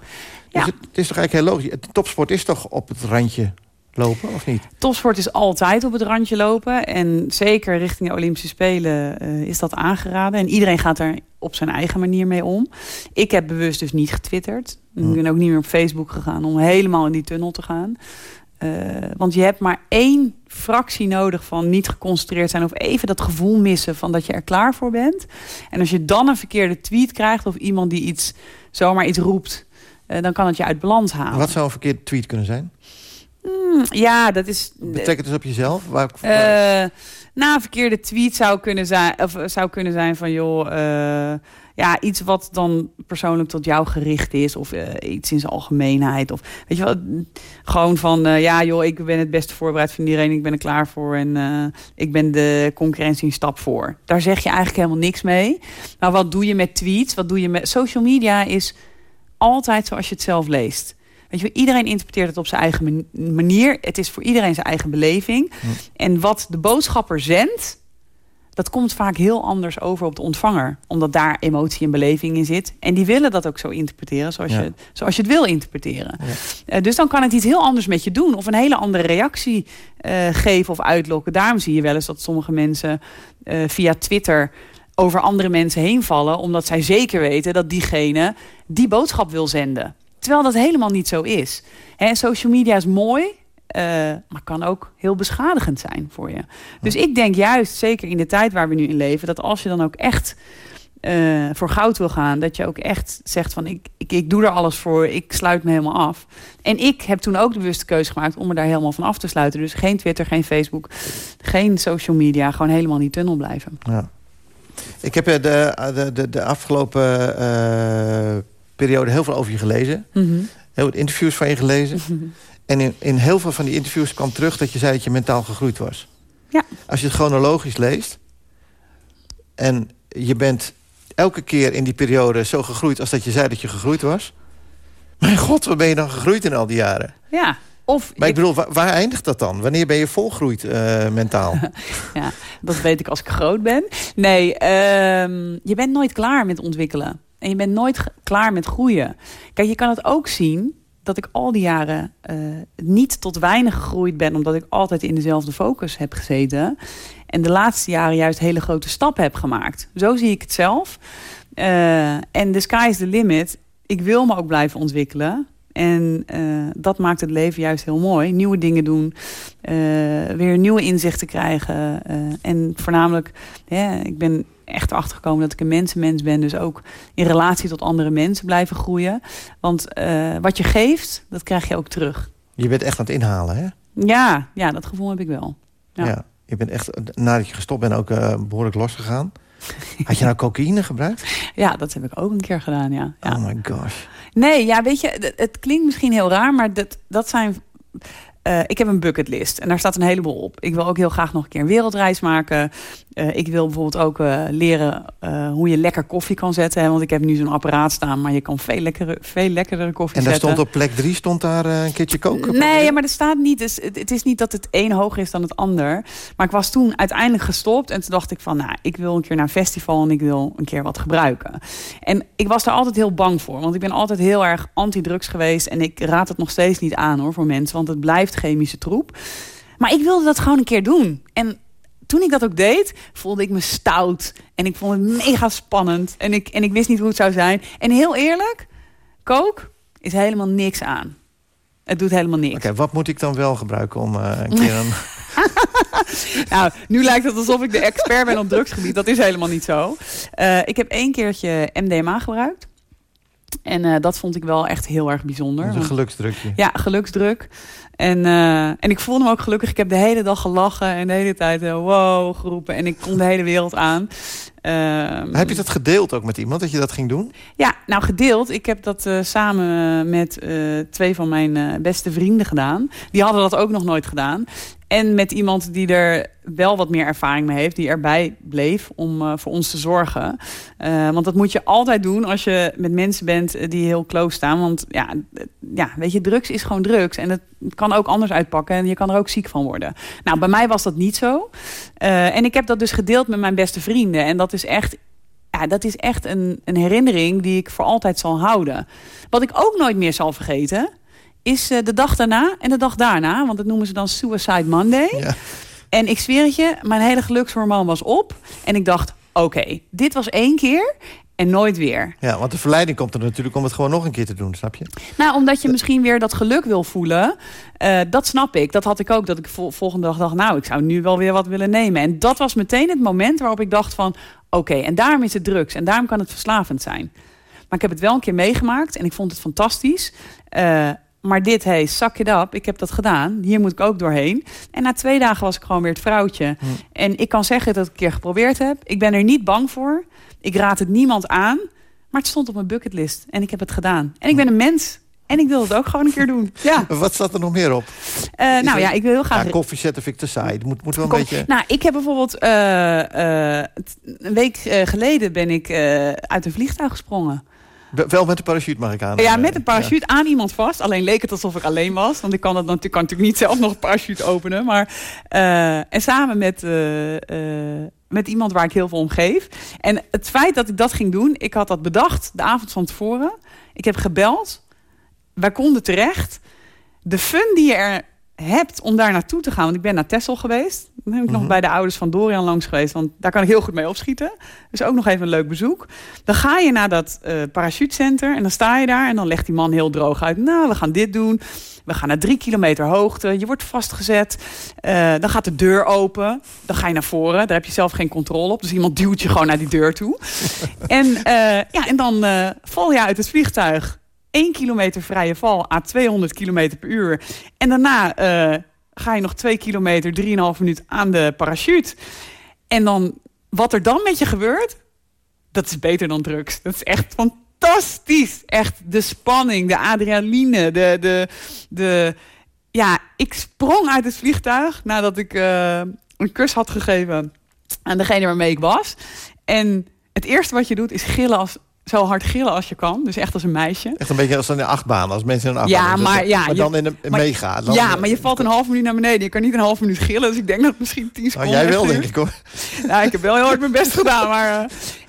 Ja. Dus het, het, is toch eigenlijk heel logisch. De topsport is toch op het randje lopen, of niet? Topsport is altijd op het randje lopen. En zeker richting de Olympische Spelen uh, is dat aangeraden. En iedereen gaat er op zijn eigen manier mee om. Ik heb bewust dus niet getwitterd. Ik ben ook niet meer op Facebook gegaan om helemaal in die tunnel te gaan. Uh, want je hebt maar één fractie nodig van niet geconcentreerd zijn... of even dat gevoel missen van dat je er klaar voor bent. En als je dan een verkeerde tweet krijgt... of iemand die iets, zomaar iets roept... Uh, dan kan het je uit balans halen. Wat zou een verkeerde tweet kunnen zijn? Mm, ja, dat is... Betekent dus op jezelf? Waar, waar... Uh, nou, een verkeerde tweet zou kunnen zijn, of zou kunnen zijn van... joh, ja, iets wat dan persoonlijk tot jou gericht is. Of uh, iets in zijn algemeenheid. Of weet je wel, gewoon van ja joh, ik ben het beste voorbereid van iedereen. Ik ben er klaar voor en ik ben de concurrentie een stap voor. Daar zeg je eigenlijk helemaal niks mee. Maar wat doe je met tweets? Wat doe je met social media? Is altijd zoals je het zelf leest. Weet je, iedereen interpreteert het op zijn eigen manier. Het is voor iedereen zijn eigen beleving. Hm. En wat de boodschapper zendt, dat komt vaak heel anders over op de ontvanger. Omdat daar emotie en beleving in zit. En die willen dat ook zo interpreteren zoals, ja. je, zoals je het wil interpreteren. Ja. Uh, dus dan kan het iets heel anders met je doen. Of een hele andere reactie uh, geven of uitlokken. Daarom zie je wel eens dat sommige mensen uh, via Twitter over andere mensen heen vallen. Omdat zij zeker weten dat diegene die boodschap wil zenden. Terwijl dat helemaal niet zo is. Social media is mooi. Uh, maar kan ook heel beschadigend zijn voor je. Dus ik denk juist, zeker in de tijd waar we nu in leven... dat als je dan ook echt uh, voor goud wil gaan... dat je ook echt zegt van ik, ik, ik doe er alles voor, ik sluit me helemaal af. En ik heb toen ook de bewuste keuze gemaakt om me daar helemaal van af te sluiten. Dus geen Twitter, geen Facebook, geen social media. Gewoon helemaal in die tunnel blijven. Ja. Ik heb de, de, de, de afgelopen uh, periode heel veel over je gelezen. Mhm. Mm -hmm. Heel wat interviews van je gelezen. Mm -hmm. En in, in heel veel van die interviews kwam terug dat je zei dat je mentaal gegroeid was. Ja. Als je het chronologisch leest... en je bent elke keer in die periode zo gegroeid... als dat je zei dat je gegroeid was... mijn god, waar ben je dan gegroeid in al die jaren? Ja, of... Maar ik bedoel, waar, waar eindigt dat dan? Wanneer ben je volgroeid uh, mentaal? ja, dat weet ik als ik groot ben. Nee, uh, je bent nooit klaar met ontwikkelen. En je bent nooit klaar met groeien. Kijk, je kan het ook zien dat ik al die jaren uh, niet tot weinig gegroeid ben... omdat ik altijd in dezelfde focus heb gezeten. En de laatste jaren juist hele grote stappen heb gemaakt. Zo zie ik het zelf. Uh, en the sky is the limit. Ik wil me ook blijven ontwikkelen. En uh, dat maakt het leven juist heel mooi. Nieuwe dingen doen. weer nieuwe inzichten krijgen. en voornamelijk, ja, ik ben echt achtergekomen dat ik een mensenmens ben. Dus ook in relatie tot andere mensen blijven groeien. Want uh, wat je geeft, dat krijg je ook terug. Je bent echt aan het inhalen, hè? Ja, ja, dat gevoel heb ik wel. Ja. Ja. Je bent echt, nadat je gestopt bent, ook eh, behoorlijk losgegaan. Had je nou cocaïne gebruikt? Ja, dat heb ik ook een keer gedaan, ja. ja. Oh my gosh. Nee, ja, weet je, het, het klinkt misschien heel raar, maar dat, dat zijn... eh, ik heb een bucketlist en daar staat een heleboel op. Ik wil ook heel graag nog een keer een wereldreis maken. Eh, ik wil bijvoorbeeld ook eh, leren hoe je lekker koffie kan zetten. Hè, want ik heb nu zo'n apparaat staan, maar je kan veel, lekkere, veel lekkerdere koffie En daar zetten. stond op plek drie stond daar een keertje koken? Nee, ja, maar er staat niet. Dus het, het is niet dat het een hoger is dan het ander. Maar ik was toen uiteindelijk gestopt. En toen dacht ik van, nou, ik wil een keer naar een festival en ik wil een keer wat gebruiken. En ik was daar altijd heel bang voor. Want ik ben altijd heel erg anti-drugs geweest. En ik raad het nog steeds niet aan hoor voor mensen. Want het blijft chemische troep. Maar ik wilde dat gewoon een keer doen. En toen ik dat ook deed, voelde ik me stout. En ik vond het mega spannend. En ik, en ik wist niet hoe het zou zijn. En heel eerlijk, kook is helemaal niks aan. Het doet helemaal niks. Oké, wat moet ik dan wel gebruiken om eh, een keer een... nou, nu lijkt het alsof ik de expert ben op drugsgebied. Dat is helemaal niet zo. Eh, ik heb één keertje MDMA gebruikt. En eh, dat vond ik wel echt heel erg bijzonder. Dat is een geluksdrukje. Ja, geluksdruk. En, eh, en ik voelde me ook gelukkig. Ik heb de hele dag gelachen en de hele tijd eh, wow geroepen. En ik kon de hele wereld aan. Ehm, Heb je dat gedeeld ook met iemand, dat je dat ging doen? ja, nou gedeeld. Ik heb dat samen met twee van mijn beste vrienden gedaan. Die hadden dat ook nog nooit gedaan. En met iemand die er wel wat meer ervaring mee heeft, die erbij bleef om eh, voor ons te zorgen. Eh, want dat moet je altijd doen als je met mensen bent eh, die heel close staan. Want ja, ja, weet je, drugs is gewoon drugs. En het kan ook anders uitpakken en je kan er ook ziek van worden. Nou, bij mij was dat niet zo. En ik heb dat dus gedeeld met mijn beste vrienden. En dat is echt ja, dat is echt een, een herinnering die ik voor altijd zal houden. Wat ik ook nooit meer zal vergeten, is eh, de dag daarna en de dag daarna. Want dat noemen ze dan Suicide Monday. En ik zweer het je, mijn hele gelukshormoon was op. En ik dacht, oké, dit was één keer en nooit weer. Ja, want de verleiding komt er natuurlijk om het gewoon nog een keer te doen, snap je? Nou, omdat je misschien weer dat geluk wil voelen. eh, dat snap ik. Dat had ik ook. Dat ik vol- volgende dag dacht, nou, ik zou nu wel weer wat willen nemen. En dat was meteen het moment waarop ik dacht van... oké, en daarom is het drugs. En daarom kan het verslavend zijn. Maar ik heb het wel een keer meegemaakt en ik vond het fantastisch. Eh, maar dit, hey, suck it up. Ik heb dat gedaan. Hier moet ik ook doorheen. En na twee dagen was ik gewoon weer het vrouwtje. En ik kan zeggen dat ik het een keer geprobeerd heb. Ik ben er niet bang voor. Ik raad het niemand aan. Maar het stond op mijn bucketlist. En ik heb het gedaan. En ik ben een mens. En ik wil het ook gewoon een keer doen. Ja. Wat staat er nog meer op? Eh, nou er- ja, ik wil heel graag... Ja, koffie zetten vind ik te saai. Het moet, moet wel een Kom- beetje... Nou, ik heb bijvoorbeeld... eh, eh, een week geleden ben ik uit een vliegtuig gesprongen. Wel met de parachute mag ik aan. Ja, met een parachute aan iemand vast. Alleen leek het alsof ik alleen was. Want ik kan, dat natuurlijk, kan natuurlijk niet zelf nog een parachute openen. Maar, eh, en samen met, eh, eh, met iemand waar ik heel veel om geef. En het feit dat ik dat ging doen... Ik had dat bedacht de avond van tevoren. Ik heb gebeld. Wij konden terecht. De fun die je er hebt om daar naartoe te gaan... Want ik ben naar Texel geweest. Dan ben ik nog bij de ouders van Dorian langs geweest. Want daar kan ik heel goed mee opschieten. Dus ook nog even een leuk bezoek. Dan ga je naar dat eh parachutecenter en dan sta je daar. En dan legt die man heel droog uit. Nou, we gaan dit doen. We gaan naar drie kilometer hoogte. Je wordt vastgezet. Eh, dan gaat de deur open. Dan ga je naar voren. Daar heb je zelf geen controle op. Dus iemand duwt je gewoon naar die deur toe. en, eh, ja, en dan val je uit het vliegtuig. 1 kilometer vrije val à 200 kilometer per uur. En daarna eh, ga je nog 2 kilometer, 3,5 minuut aan de parachute. En dan, wat er dan met je gebeurt, dat is beter dan drugs. Dat is echt fantastisch. Echt de spanning, de adrenaline, de, de, de... Ja, ik sprong uit het vliegtuig nadat ik eh, een kus had gegeven aan degene waarmee ik was. En het eerste wat je doet is gillen als, zo hard gillen als je kan. Dus echt als een meisje. Echt een beetje als een achtbaan, als mensen in een achtbaan Ja, maar, ja, maar je- dan in een maar- mega. Dan, ja, maar je valt een half minuut naar beneden. Je kan niet een half minuut gillen. Dus ik denk dat het misschien tien Nou, seconden jij wel, denk ik hoor. Nou, ik heb wel heel hard mijn best gedaan. Maar,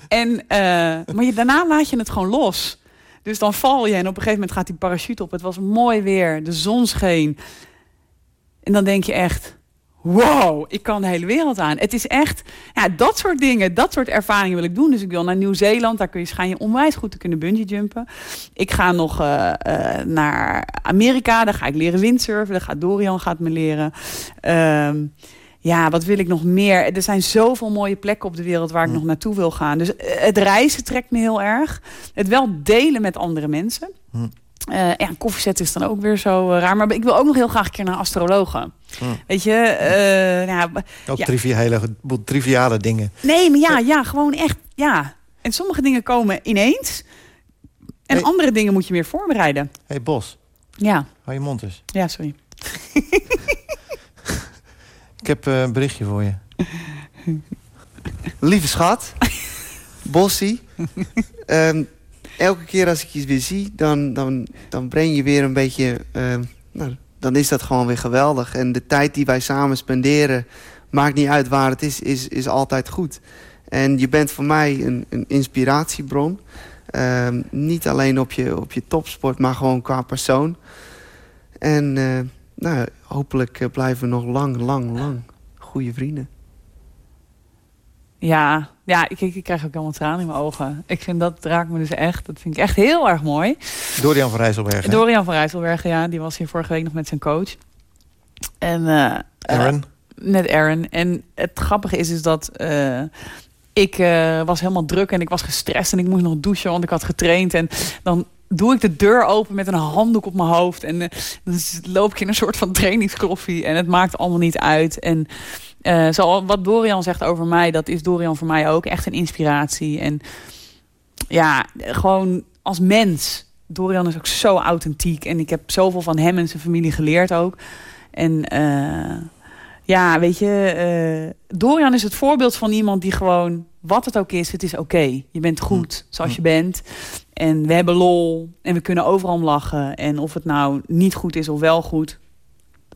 eh, en, eh, maar je, daarna laat je het gewoon los. Dus dan val je en op een gegeven moment gaat die parachute op. Het was mooi weer, de zon scheen. En dan denk je echt, wow, ik kan de hele wereld aan. Het is echt, ja, dat soort dingen, dat soort ervaringen wil ik doen. Dus ik wil naar Nieuw-Zeeland, daar kun je, schijn je onwijs goed te kunnen bungee jumpen. Ik ga nog eh, eh, naar Amerika, daar ga ik leren windsurfen. Daar gaat Dorian gaat me leren. Ehm, ja, wat wil ik nog meer? Er zijn zoveel mooie plekken op de wereld waar ik nog naartoe wil gaan. Dus eh, het reizen trekt me heel erg. Het wel delen met andere mensen. Uh, ja, koffiezet is dan ook weer zo raar. Maar ik wil ook nog heel graag een keer naar astrologen. Weet je? nou, ook ja. triviale, triviale dingen. Nee, maar ja, ja, gewoon echt, ja. En sommige dingen komen ineens. En andere dingen moet je meer voorbereiden. hey, Bos. Ja. Hou je mond eens. Ja, sorry. ik heb uh, een berichtje voor je. Lieve schat. Bossie. um, elke keer als ik je weer zie, dan, dan, dan breng je weer een beetje... Uh, nou, dan is dat gewoon weer geweldig. En de tijd die wij samen spenderen, maakt niet uit waar het is, is, is altijd goed. En je bent voor mij een, een inspiratiebron. Uh, niet alleen op je, op je topsport, maar gewoon qua persoon. En uh, nou, hopelijk eh, blijven we nog lang, lang, lang goede vrienden. Ja, ja ik, ik krijg ook allemaal tranen in mijn ogen. Ik vind dat raakt me dus echt. Dat vind ik echt heel erg mooi. Dorian van Rijsselbergen. Dorian van Rijsselbergen, ja. Die was hier vorige week nog met zijn coach. En, uh, Aaron? Uh, met Aaron. En het grappige is, is dat uh, ik was helemaal druk en ik was gestrest. En ik moest nog douchen, want ik had getraind. En dan doe ik de deur open met een handdoek op mijn hoofd. En dan loop ik in een soort van trainingskloffie. En het maakt allemaal niet uit. En uh, zo, wat Dorian zegt over mij, dat is Dorian voor mij ook echt een inspiratie. En ja, gewoon als mens. Dorian is ook zo authentiek. En ik heb zoveel van hem en zijn familie geleerd ook. En uh, ja, weet je, uh, Dorian is het voorbeeld van iemand die gewoon, wat het ook is, het is oké. Je bent goed zoals je bent. En we hebben lol. En we kunnen overal om lachen. En of het nou niet goed is of wel goed,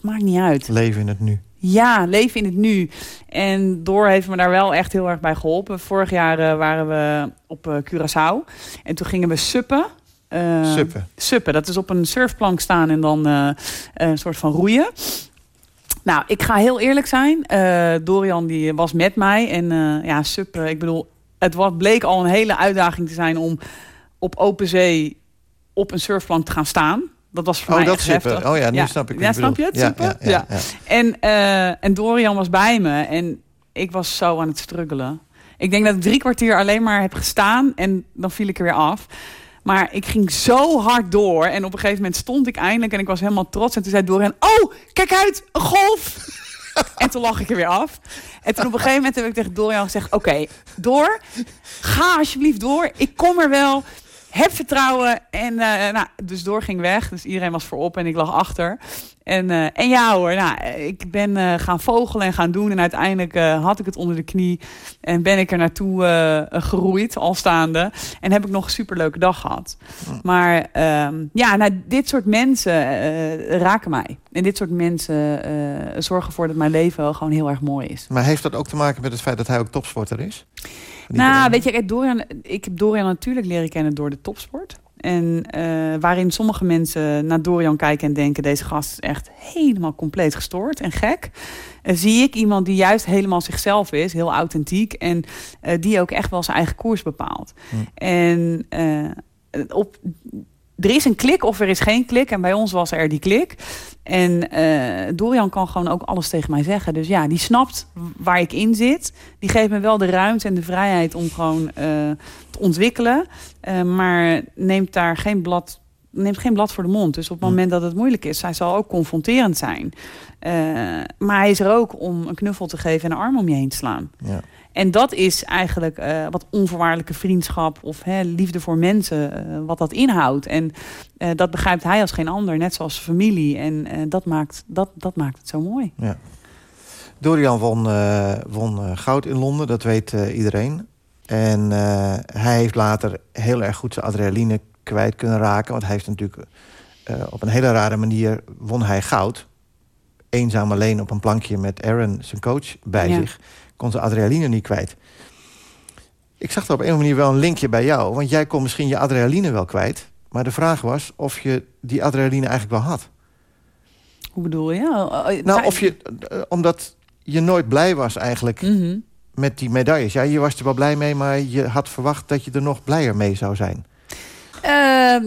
maakt niet uit. Leven in het nu. Ja, leven in het nu. En Door heeft me daar wel echt heel erg bij geholpen. Vorig jaar uh, waren we op uh, Curaçao. En toen gingen we suppen. Uh, suppen? Suppen. Dat is op een surfplank staan en dan een soort van roeien. Nou, ik ga heel eerlijk zijn. Dorian die was met mij. En ja, suppen. Ik bedoel, het bleek al een hele uitdaging te zijn om op open zee op een surfplank te gaan staan. Dat was voor oh, mij dat heftig. Oh ja, nu snap ik Ja, snap je het? Ja, ja. En, uh, en Dorian was bij me en ik was zo aan het struggelen. Ik denk dat ik drie kwartier alleen maar heb gestaan en dan viel ik er weer af. Maar ik ging zo hard door en op een gegeven moment stond ik eindelijk en ik was helemaal trots. En toen zei Dorian, oh, kijk uit, een golf! en toen lag ik er weer af. En toen op een gegeven moment heb ik tegen Dorian gezegd, oké, door, ga alsjeblieft door, ik kom er wel heb vertrouwen. En uh, nou, dus door ging weg. Dus iedereen was voorop en ik lag achter. En, uh, en ja hoor, nou, ik ben uh, gaan vogelen en gaan doen. En uiteindelijk had ik het onder de knie. En ben ik er naartoe geroeid, al staande. En heb ik nog een superleuke dag gehad. Maar um, ja, nou, dit soort mensen raken mij. En dit soort mensen zorgen ervoor dat mijn leven gewoon heel erg mooi is. Maar heeft dat ook te maken met het feit dat hij ook topsporter is? Nou, weet je, Dorian, ik heb Dorian natuurlijk leren kennen door de topsport. En uh, waarin sommige mensen naar Dorian kijken en denken... deze gast is echt helemaal compleet gestoord en gek. Uh, zie ik iemand die juist helemaal zichzelf is, heel authentiek... en uh, die ook echt wel zijn eigen koers bepaalt. Hm. En op er is een klik of er is geen klik. En bij ons was er die klik. En uh, Dorian kan gewoon ook alles tegen mij zeggen. Dus ja, die snapt waar ik in zit. Die geeft me wel de ruimte en de vrijheid om gewoon uh, te ontwikkelen. Uh, maar neemt daar geen blad, neemt geen blad voor de mond. Dus op het moment dat het moeilijk is, hij zal ook confronterend zijn. maar hij is er ook om een knuffel te geven en een arm om je heen te slaan. Ja. En dat is eigenlijk uh, wat onvoorwaardelijke vriendschap of hè, liefde voor mensen, uh, wat dat inhoudt. En uh, dat begrijpt hij als geen ander, net zoals familie. En dat, maakt, dat, dat maakt het zo mooi. Ja. Dorian won, won goud in Londen, dat weet iedereen. En hij heeft later heel erg goed zijn adrenaline kwijt kunnen raken. Want hij heeft natuurlijk op een hele rare manier won hij goud. Eenzaam alleen op een plankje met Aaron, zijn coach, bij ja. zich kon zijn adrenaline niet kwijt. Ik zag er op een manier wel een linkje bij jou. Want jij kon misschien je adrenaline wel kwijt. Maar de vraag was of je die adrenaline eigenlijk wel had. Hoe bedoel je? Oh, nou, of je, omdat je nooit blij was eigenlijk mm -hmm. met die medailles. Ja, je was er wel blij mee, maar je had verwacht dat je er nog blijer mee zou zijn. Uh,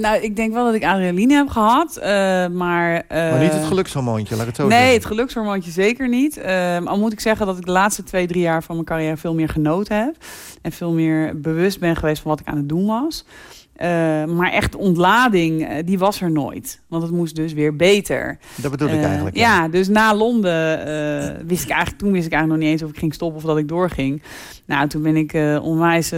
nou, ik denk wel dat ik adrenaline heb gehad, uh, maar... Uh, maar niet het gelukshormoontje, laat ik het zo nee, zeggen. Het gelukshormoontje zeker niet. al moet ik zeggen dat ik de laatste twee, drie jaar van mijn carrière veel meer genoten heb. En veel meer bewust ben geweest van wat ik aan het doen was. Uh, maar echt ontlading, uh, die was er nooit. Want het moest dus weer beter. Dat bedoel ik uh, eigenlijk. Ja. ja, dus na Londen wist ik eigenlijk, toen wist ik eigenlijk nog niet eens of ik ging stoppen of dat ik doorging. Nou, toen ben ik onwijs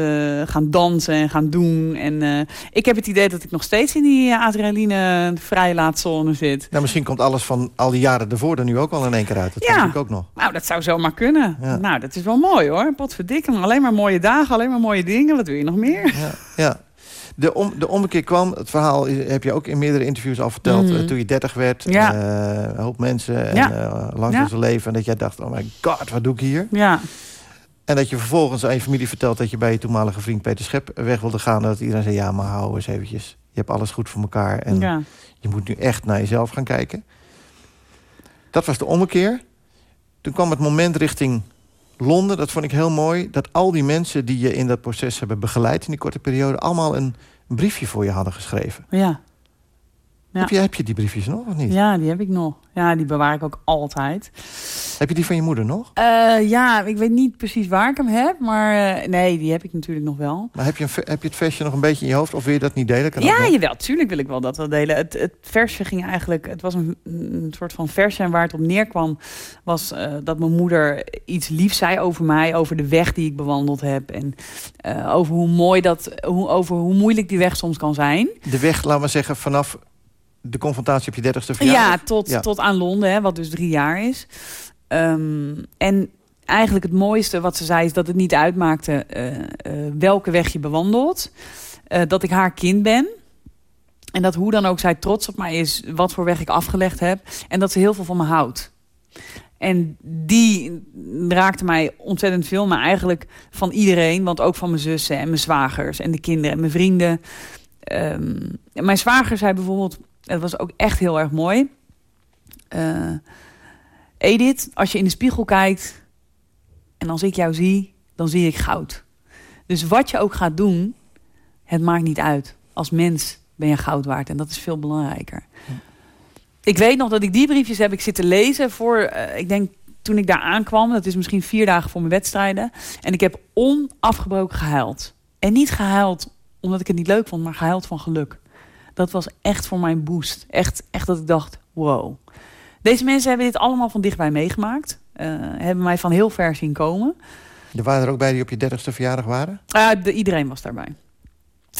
gaan dansen en gaan doen. En ik heb het idee dat ik nog steeds in die adrenaline vrijlaatzone zit. Nou, misschien komt alles van al die jaren ervoor er nu ook al in één keer uit. Dat ja. ik ook nog. Nou, dat zou zomaar kunnen. Ja. Nou, dat is wel mooi hoor. Potverdikke, alleen maar mooie dagen, alleen maar mooie dingen. Wat wil je nog meer? Ja, ja. De, om, de ommekeer kwam, het verhaal heb je ook in meerdere interviews al verteld... Mhm. Uh, toen je 30 werd, ja. uh, een hoop mensen en ja. langs ja. ons leven... en dat jij dacht, oh my god, wat doe ik hier? Ja. En dat je vervolgens aan je familie vertelt... dat je bij je toenmalige vriend Peter Schep weg wilde gaan... en dat iedereen zei, ja, maar hou eens eventjes. Je hebt alles goed voor elkaar en ja. je moet nu echt naar jezelf gaan kijken. Dat was de ommekeer. Toen kwam het moment richting Londen, dat vond ik heel mooi... dat al die mensen die je in dat proces hebben begeleid... in die korte periode, allemaal een, briefje voor je hadden geschreven. Ja. Ja. Heb, je, heb je die briefjes nog of niet? Ja, die heb ik nog. Ja, die bewaar ik ook altijd. Heb je die van je moeder nog? Uh, ja, ik weet niet precies waar ik hem heb. Maar uh, nee, die heb ik natuurlijk nog wel. Maar heb je, een, heb je het versje nog een beetje in je hoofd? Of wil je dat niet delen? Kan ja, jawel. Tuurlijk wil ik wel dat wel delen. Het, het versje ging eigenlijk... Het was een, een soort van versje. En waar het op neerkwam was uh, dat mijn moeder iets liefs zei over mij. Over de weg die ik bewandeld heb. En over hoe mooi dat... Hoe, over hoe moeilijk die weg soms kan zijn. De weg, laten we zeggen, vanaf de confrontatie op je dertigste verjaardag? Ja, tot, ja. tot aan Londen, hè, wat dus drie jaar is. Um, en eigenlijk het mooiste wat ze zei is dat het niet uitmaakte uh, uh, welke weg je bewandelt. Uh, dat ik haar kind ben. En dat hoe dan ook zij trots op mij is wat voor weg ik afgelegd heb. En dat ze heel veel van me houdt. En die raakte mij ontzettend veel, maar eigenlijk van iedereen. Want ook van mijn zussen en mijn zwagers en de kinderen en mijn vrienden. Um, mijn zwager zei bijvoorbeeld, dat was ook echt heel erg mooi. Uh, Edith, als je in de spiegel kijkt en als ik jou zie, dan zie ik goud. Dus wat je ook gaat doen, het maakt niet uit. Als mens ben je goud waard en dat is veel belangrijker. Ja. Ik weet nog dat ik die briefjes heb ik zitten lezen voor, uh, ik denk toen ik daar aankwam. Dat is misschien vier dagen voor mijn wedstrijden. En ik heb onafgebroken gehuild. En niet gehuild omdat ik het niet leuk vond, maar gehuild van geluk. Dat was echt voor mijn boost. Echt, echt dat ik dacht, wow. Deze mensen hebben dit allemaal van dichtbij meegemaakt. Uh, hebben mij van heel ver zien komen. Er waren er ook bij die op je dertigste verjaardag waren? Uh, de, iedereen was daarbij.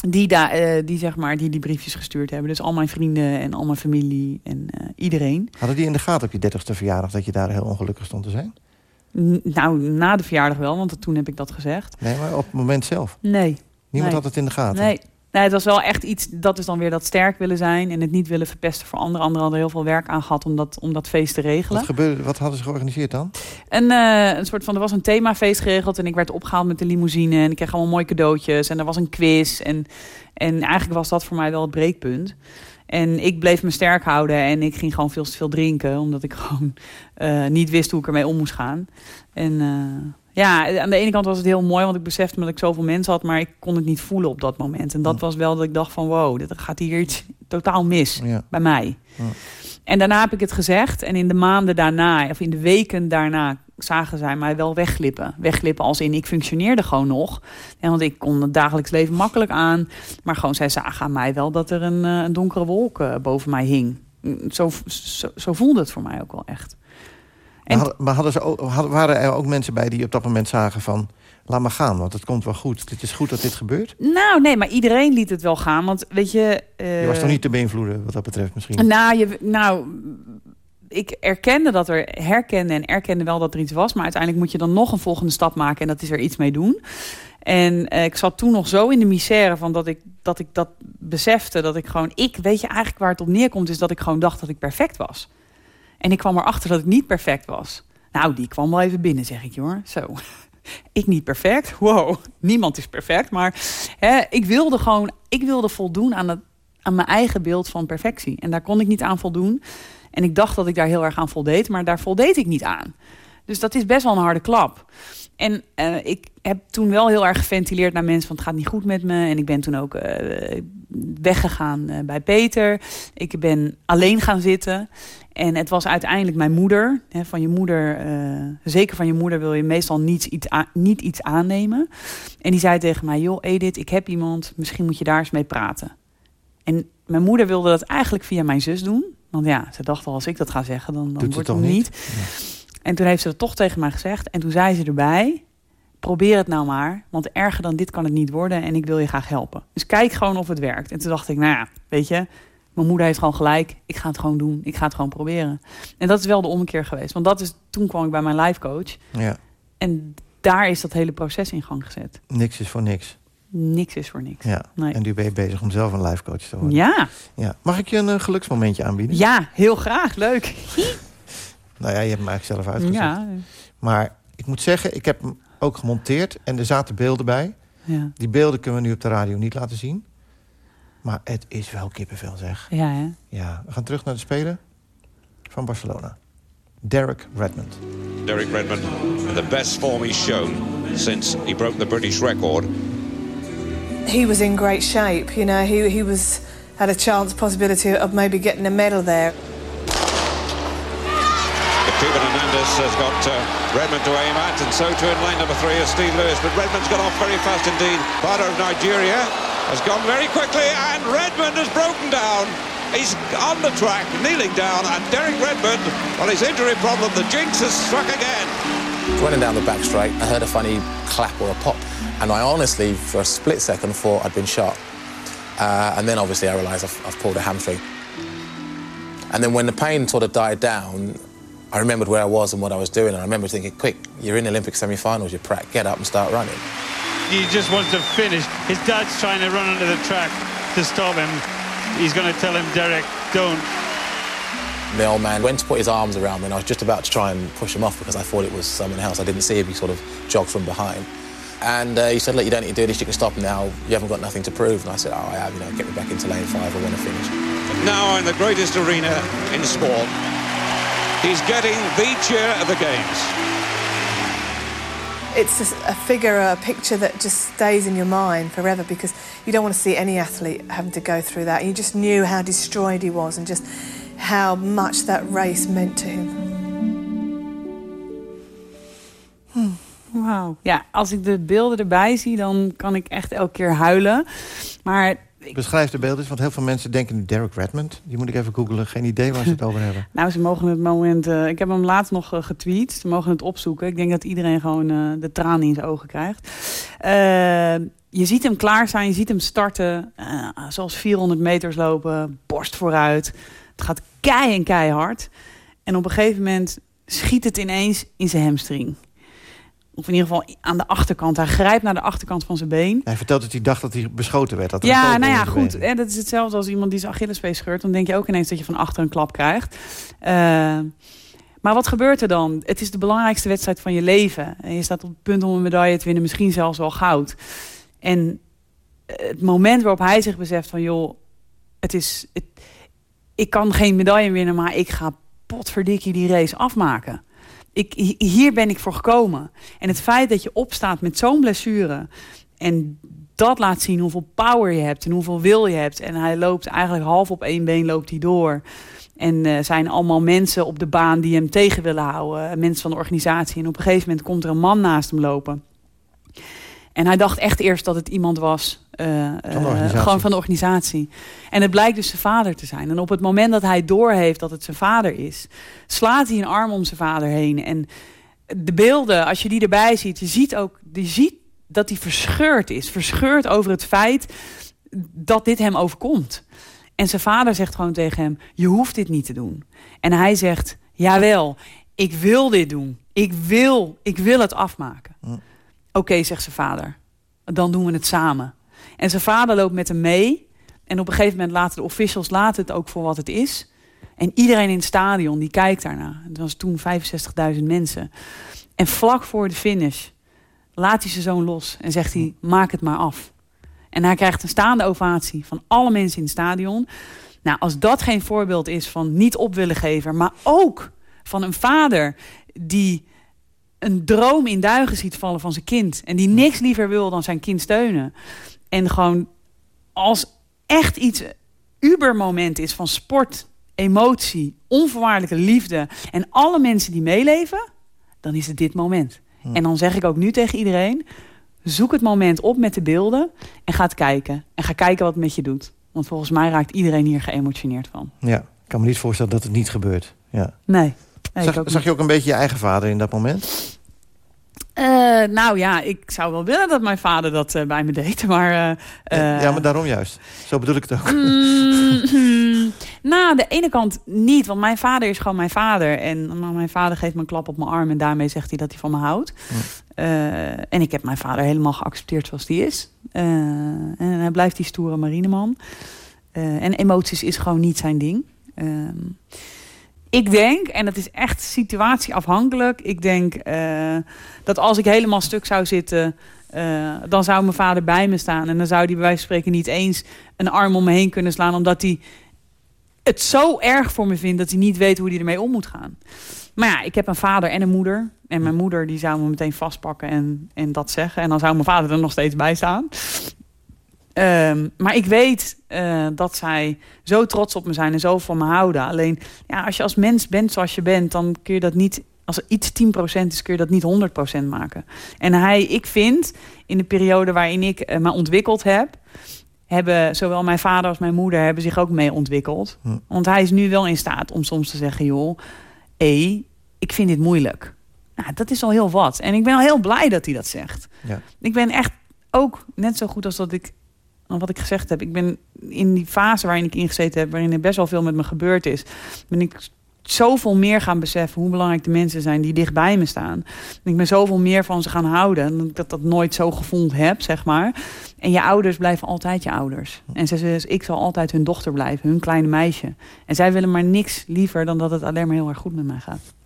Die, uh, die, zeg maar, die die briefjes gestuurd hebben. Dus al mijn vrienden en al mijn familie en uh, iedereen. Hadden die in de gaten op je dertigste verjaardag... dat je daar heel ongelukkig stond te zijn? N nou, na de verjaardag wel, want toen heb ik dat gezegd. Nee, maar op het moment zelf? Nee. Niemand nee. had het in de gaten? Nee. Nee, het was wel echt iets, dat is dan weer dat sterk willen zijn... en het niet willen verpesten voor anderen. Anderen hadden heel veel werk aan gehad om dat, om dat feest te regelen. Wat, gebeurde, wat hadden ze georganiseerd dan? Een, uh, een soort van, er was een themafeest geregeld... en ik werd opgehaald met de limousine... en ik kreeg allemaal mooie cadeautjes en er was een quiz. En, en eigenlijk was dat voor mij wel het breekpunt. En ik bleef me sterk houden en ik ging gewoon veel te veel drinken... omdat ik gewoon uh, niet wist hoe ik ermee om moest gaan. En... Uh, ja, aan de ene kant was het heel mooi, want ik besefte dat ik zoveel mensen had, maar ik kon het niet voelen op dat moment. En dat was wel dat ik dacht van wow, dit gaat hier iets totaal mis ja. bij mij. Ja. En daarna heb ik het gezegd en in de maanden daarna, of in de weken daarna, zagen zij mij wel wegglippen. Wegglippen als in ik functioneerde gewoon nog. En want ik kon het dagelijks leven makkelijk aan. Maar gewoon zij zagen aan mij wel dat er een, een donkere wolk uh, boven mij hing. Zo, zo, zo voelde het voor mij ook wel echt. En maar, maar hadden ze ook, hadden, waren er ook mensen bij die op dat moment zagen van... laat maar gaan, want het komt wel goed. Het is goed dat dit gebeurt? Nou, nee, maar iedereen liet het wel gaan. Want weet je... Uh, je was toch niet te beïnvloeden wat dat betreft misschien? Nou, je, nou, ik erkende dat er... herkende en erkende wel dat er iets was. Maar uiteindelijk moet je dan nog een volgende stap maken... en dat is er iets mee doen. En uh, ik zat toen nog zo in de misère van dat ik, dat ik dat besefte. Dat ik gewoon... Ik, weet je, eigenlijk waar het op neerkomt... is dat ik gewoon dacht dat ik perfect was. En ik kwam erachter dat ik niet perfect was. Nou, die kwam wel even binnen, zeg ik je hoor. Zo. Ik niet perfect. Wow, niemand is perfect. Maar hè, ik wilde gewoon, ik wilde voldoen aan, het, aan mijn eigen beeld van perfectie. En daar kon ik niet aan voldoen. En ik dacht dat ik daar heel erg aan voldeed, maar daar voldeed ik niet aan. Dus dat is best wel een harde klap. En uh, ik heb toen wel heel erg geventileerd naar mensen van het gaat niet goed met me. En ik ben toen ook uh, weggegaan uh, bij Peter. Ik ben alleen gaan zitten. En het was uiteindelijk mijn moeder. Hè, van je moeder, zeker van je moeder wil je meestal niet iets, niet iets aannemen. En die zei tegen mij, joh Edith, ik heb iemand. Misschien moet je daar eens mee praten. En mijn moeder wilde dat eigenlijk via mijn zus doen. Want ja, ze dacht al, als ik dat ga zeggen, dan, dan wordt het niet. niet. En toen heeft ze dat toch tegen mij gezegd. En toen zei ze erbij, probeer het nou maar. Want erger dan dit kan het niet worden en ik wil je graag helpen. Dus kijk gewoon of het werkt. En toen dacht ik, nou ja, weet je... Mijn moeder heeft gewoon gelijk. Ik ga het gewoon doen. Ik ga het gewoon proberen. En dat is wel de ommekeer geweest. Want dat is, toen kwam ik bij mijn life coach. Ja. En daar is dat hele proces in gang gezet. Niks is voor niks. Niks is voor niks. Ja. Nee. En nu ben je bezig om zelf een life coach te worden. Ja. ja. Mag ik je een uh, geluksmomentje aanbieden? Ja, heel graag. Leuk. nou ja, je hebt hem eigenlijk zelf uitgezocht. Ja. Maar ik moet zeggen, ik heb hem ook gemonteerd en er zaten beelden bij. Ja. Die beelden kunnen we nu op de radio niet laten zien. Maar het is wel kippenvel, zeg. Ja, hè? Ja, we gaan terug naar de Spelen van Barcelona. Derek Redmond. Derek Redmond, the best form he's shown since he broke the British record. He was in great shape, you know, he, he was had a chance, possibility of maybe getting a medal there. Has got uh, Redmond to aim at, and so too in line number three is Steve Lewis. But Redmond's got off very fast indeed. Bada of Nigeria has gone very quickly, and Redmond has broken down. He's on the track, kneeling down, and Derek Redmond, on his injury problem, the jinx has struck again. Running down the back straight, I heard a funny clap or a pop, and I honestly, for a split second, thought I'd been shot. Uh, and then obviously I realised I've, I've pulled a hamstring. And then when the pain sort of died down, I remembered where I was and what I was doing, and I remember thinking, quick, you're in the Olympic semi-finals, you're Pratt, get up and start running. He just wants to finish. His dad's trying to run onto the track to stop him. He's going to tell him, Derek, don't. The old man went to put his arms around me, and I was just about to try and push him off because I thought it was someone else. I didn't see him, he sort of jogged from behind. And uh, he said, look, you don't need to do this, you can stop now, you haven't got nothing to prove. And I said, oh, I have, you know, get me back into lane five, I want to finish. Now I'm in the greatest arena in sport, he's getting the cheer of the games. It's a, a figure, a picture that just stays in your mind forever because you don't want to see any athlete having to go through that. You just knew how destroyed he was and just how much that race meant to him. Hmm. Wauw. Ja, als ik de beelden erbij zie, dan kan ik echt elke keer huilen. Maar ik... Beschrijf de beelden, want heel veel mensen denken Derek Redmond. Die moet ik even googlen, geen idee waar ze het over hebben. Nou, ze mogen het moment... Uh, ik heb hem laatst nog uh, getweet. Ze mogen het opzoeken. Ik denk dat iedereen gewoon uh, de tranen in zijn ogen krijgt. je ziet hem klaar zijn, je ziet hem starten. zoals 400 meters lopen, borst vooruit. Het gaat kei en keihard. En op een gegeven moment schiet het ineens in zijn hamstring. Of in ieder geval aan de achterkant. Hij grijpt naar de achterkant van zijn been. Hij vertelt dat hij dacht dat hij beschoten werd. Dat ja, nou ja, goed. En dat is hetzelfde als iemand die zijn Achillespees scheurt. Dan denk je ook ineens dat je van achter een klap krijgt. Uh, maar wat gebeurt er dan? Het is de belangrijkste wedstrijd van je leven. En je staat op het punt om een medaille te winnen. Misschien zelfs wel goud. En het moment waarop hij zich beseft van... joh, het is... Het, ik kan geen medaille winnen, maar ik ga potverdikkie die race afmaken ik, hier ben ik voor gekomen. En het feit dat je opstaat met zo'n blessure... en dat laat zien hoeveel power je hebt en hoeveel wil je hebt. En hij loopt eigenlijk half op één been loopt hij door. En uh, zijn allemaal mensen op de baan die hem tegen willen houden. Mensen van de organisatie. En op een gegeven moment komt er een man naast hem lopen. En hij dacht echt eerst dat het iemand was. Uh, uh, gewoon van de organisatie. En het blijkt dus zijn vader te zijn. En op het moment dat hij doorheeft dat het zijn vader is, slaat hij een arm om zijn vader heen. En de beelden, als je die erbij ziet, je ziet ook, je ziet dat hij verscheurd is. Verscheurd over het feit dat dit hem overkomt. En zijn vader zegt gewoon tegen hem: Je hoeft dit niet te doen. En hij zegt: Jawel, ik wil dit doen. Ik wil, ik wil het afmaken. Oké, zegt zijn vader. Dan doen we het samen. En zijn vader loopt met hem mee. En op een gegeven moment laten de officials laten het ook voor wat het is. En iedereen in het stadion die kijkt daarna. Het was toen 65.000 mensen. En vlak voor de finish laat hij zijn zoon los en zegt hij: maak het maar af. En hij krijgt een staande ovatie van alle mensen in het stadion. Nou, als dat geen voorbeeld is van niet op willen geven, maar ook van een vader die een droom in duigen ziet vallen van zijn kind. En die niks liever wil dan zijn kind steunen. En gewoon als echt iets ubermoment is van sport, emotie, onvoorwaardelijke liefde... en alle mensen die meeleven, dan is het dit moment. En dan zeg ik ook nu tegen iedereen... zoek het moment op met de beelden en ga het kijken. En ga kijken wat het met je doet. Want volgens mij raakt iedereen hier geëmotioneerd van. Ja, ik kan me niet voorstellen dat het niet gebeurt. Ja. Nee. nee zag, ik ook zag je ook een beetje je eigen vader in dat moment? Uh, nou ja, ik zou wel willen dat mijn vader dat uh, bij me deed, maar... Uh, ja, maar daarom juist. Zo bedoel ik het ook. Mm, mm, nou, aan de ene kant niet, want mijn vader is gewoon mijn vader. En mijn vader geeft me een klap op mijn arm en daarmee zegt hij dat hij van me houdt. En ik heb mijn vader helemaal geaccepteerd zoals hij is. en hij blijft die stoere marineman. en emoties is gewoon niet zijn ding. Ik denk, en dat is echt situatieafhankelijk... ik denk uh, dat als ik helemaal stuk zou zitten... Uh, dan zou mijn vader bij me staan. En dan zou hij bij wijze van spreken niet eens een arm om me heen kunnen slaan... omdat hij het zo erg voor me vindt dat hij niet weet hoe hij ermee om moet gaan. Maar ja, ik heb een vader en een moeder. En mijn moeder die zou me meteen vastpakken en, en dat zeggen. En dan zou mijn vader er nog steeds bij staan. Um, maar ik weet uh, dat zij zo trots op me zijn en zo van me houden. Alleen, ja, als je als mens bent zoals je bent, dan kun je dat niet... Als er iets 10% is, kun je dat niet 100% maken. En hij, ik vind, in de periode waarin ik uh, me ontwikkeld heb... hebben zowel mijn vader als mijn moeder hebben zich ook mee ontwikkeld. Hm. Want hij is nu wel in staat om soms te zeggen... joh, hé, ik vind dit moeilijk. Nou, dat is al heel wat. En ik ben al heel blij dat hij dat zegt. Ja. Ik ben echt ook net zo goed als dat ik wat ik gezegd heb. Ik ben in die fase waarin ik ingezeten heb... waarin er best wel veel met me gebeurd is... ben ik zoveel meer gaan beseffen hoe belangrijk de mensen zijn die dichtbij me staan. En ik ben zoveel meer van ze gaan houden. Ik dat, dat nooit zo gevoeld heb, zeg maar. En je ouders blijven altijd je ouders. En ze ik zal altijd hun dochter blijven, hun kleine meisje. En zij willen maar niks liever dan dat het alleen maar heel erg goed met mij gaat.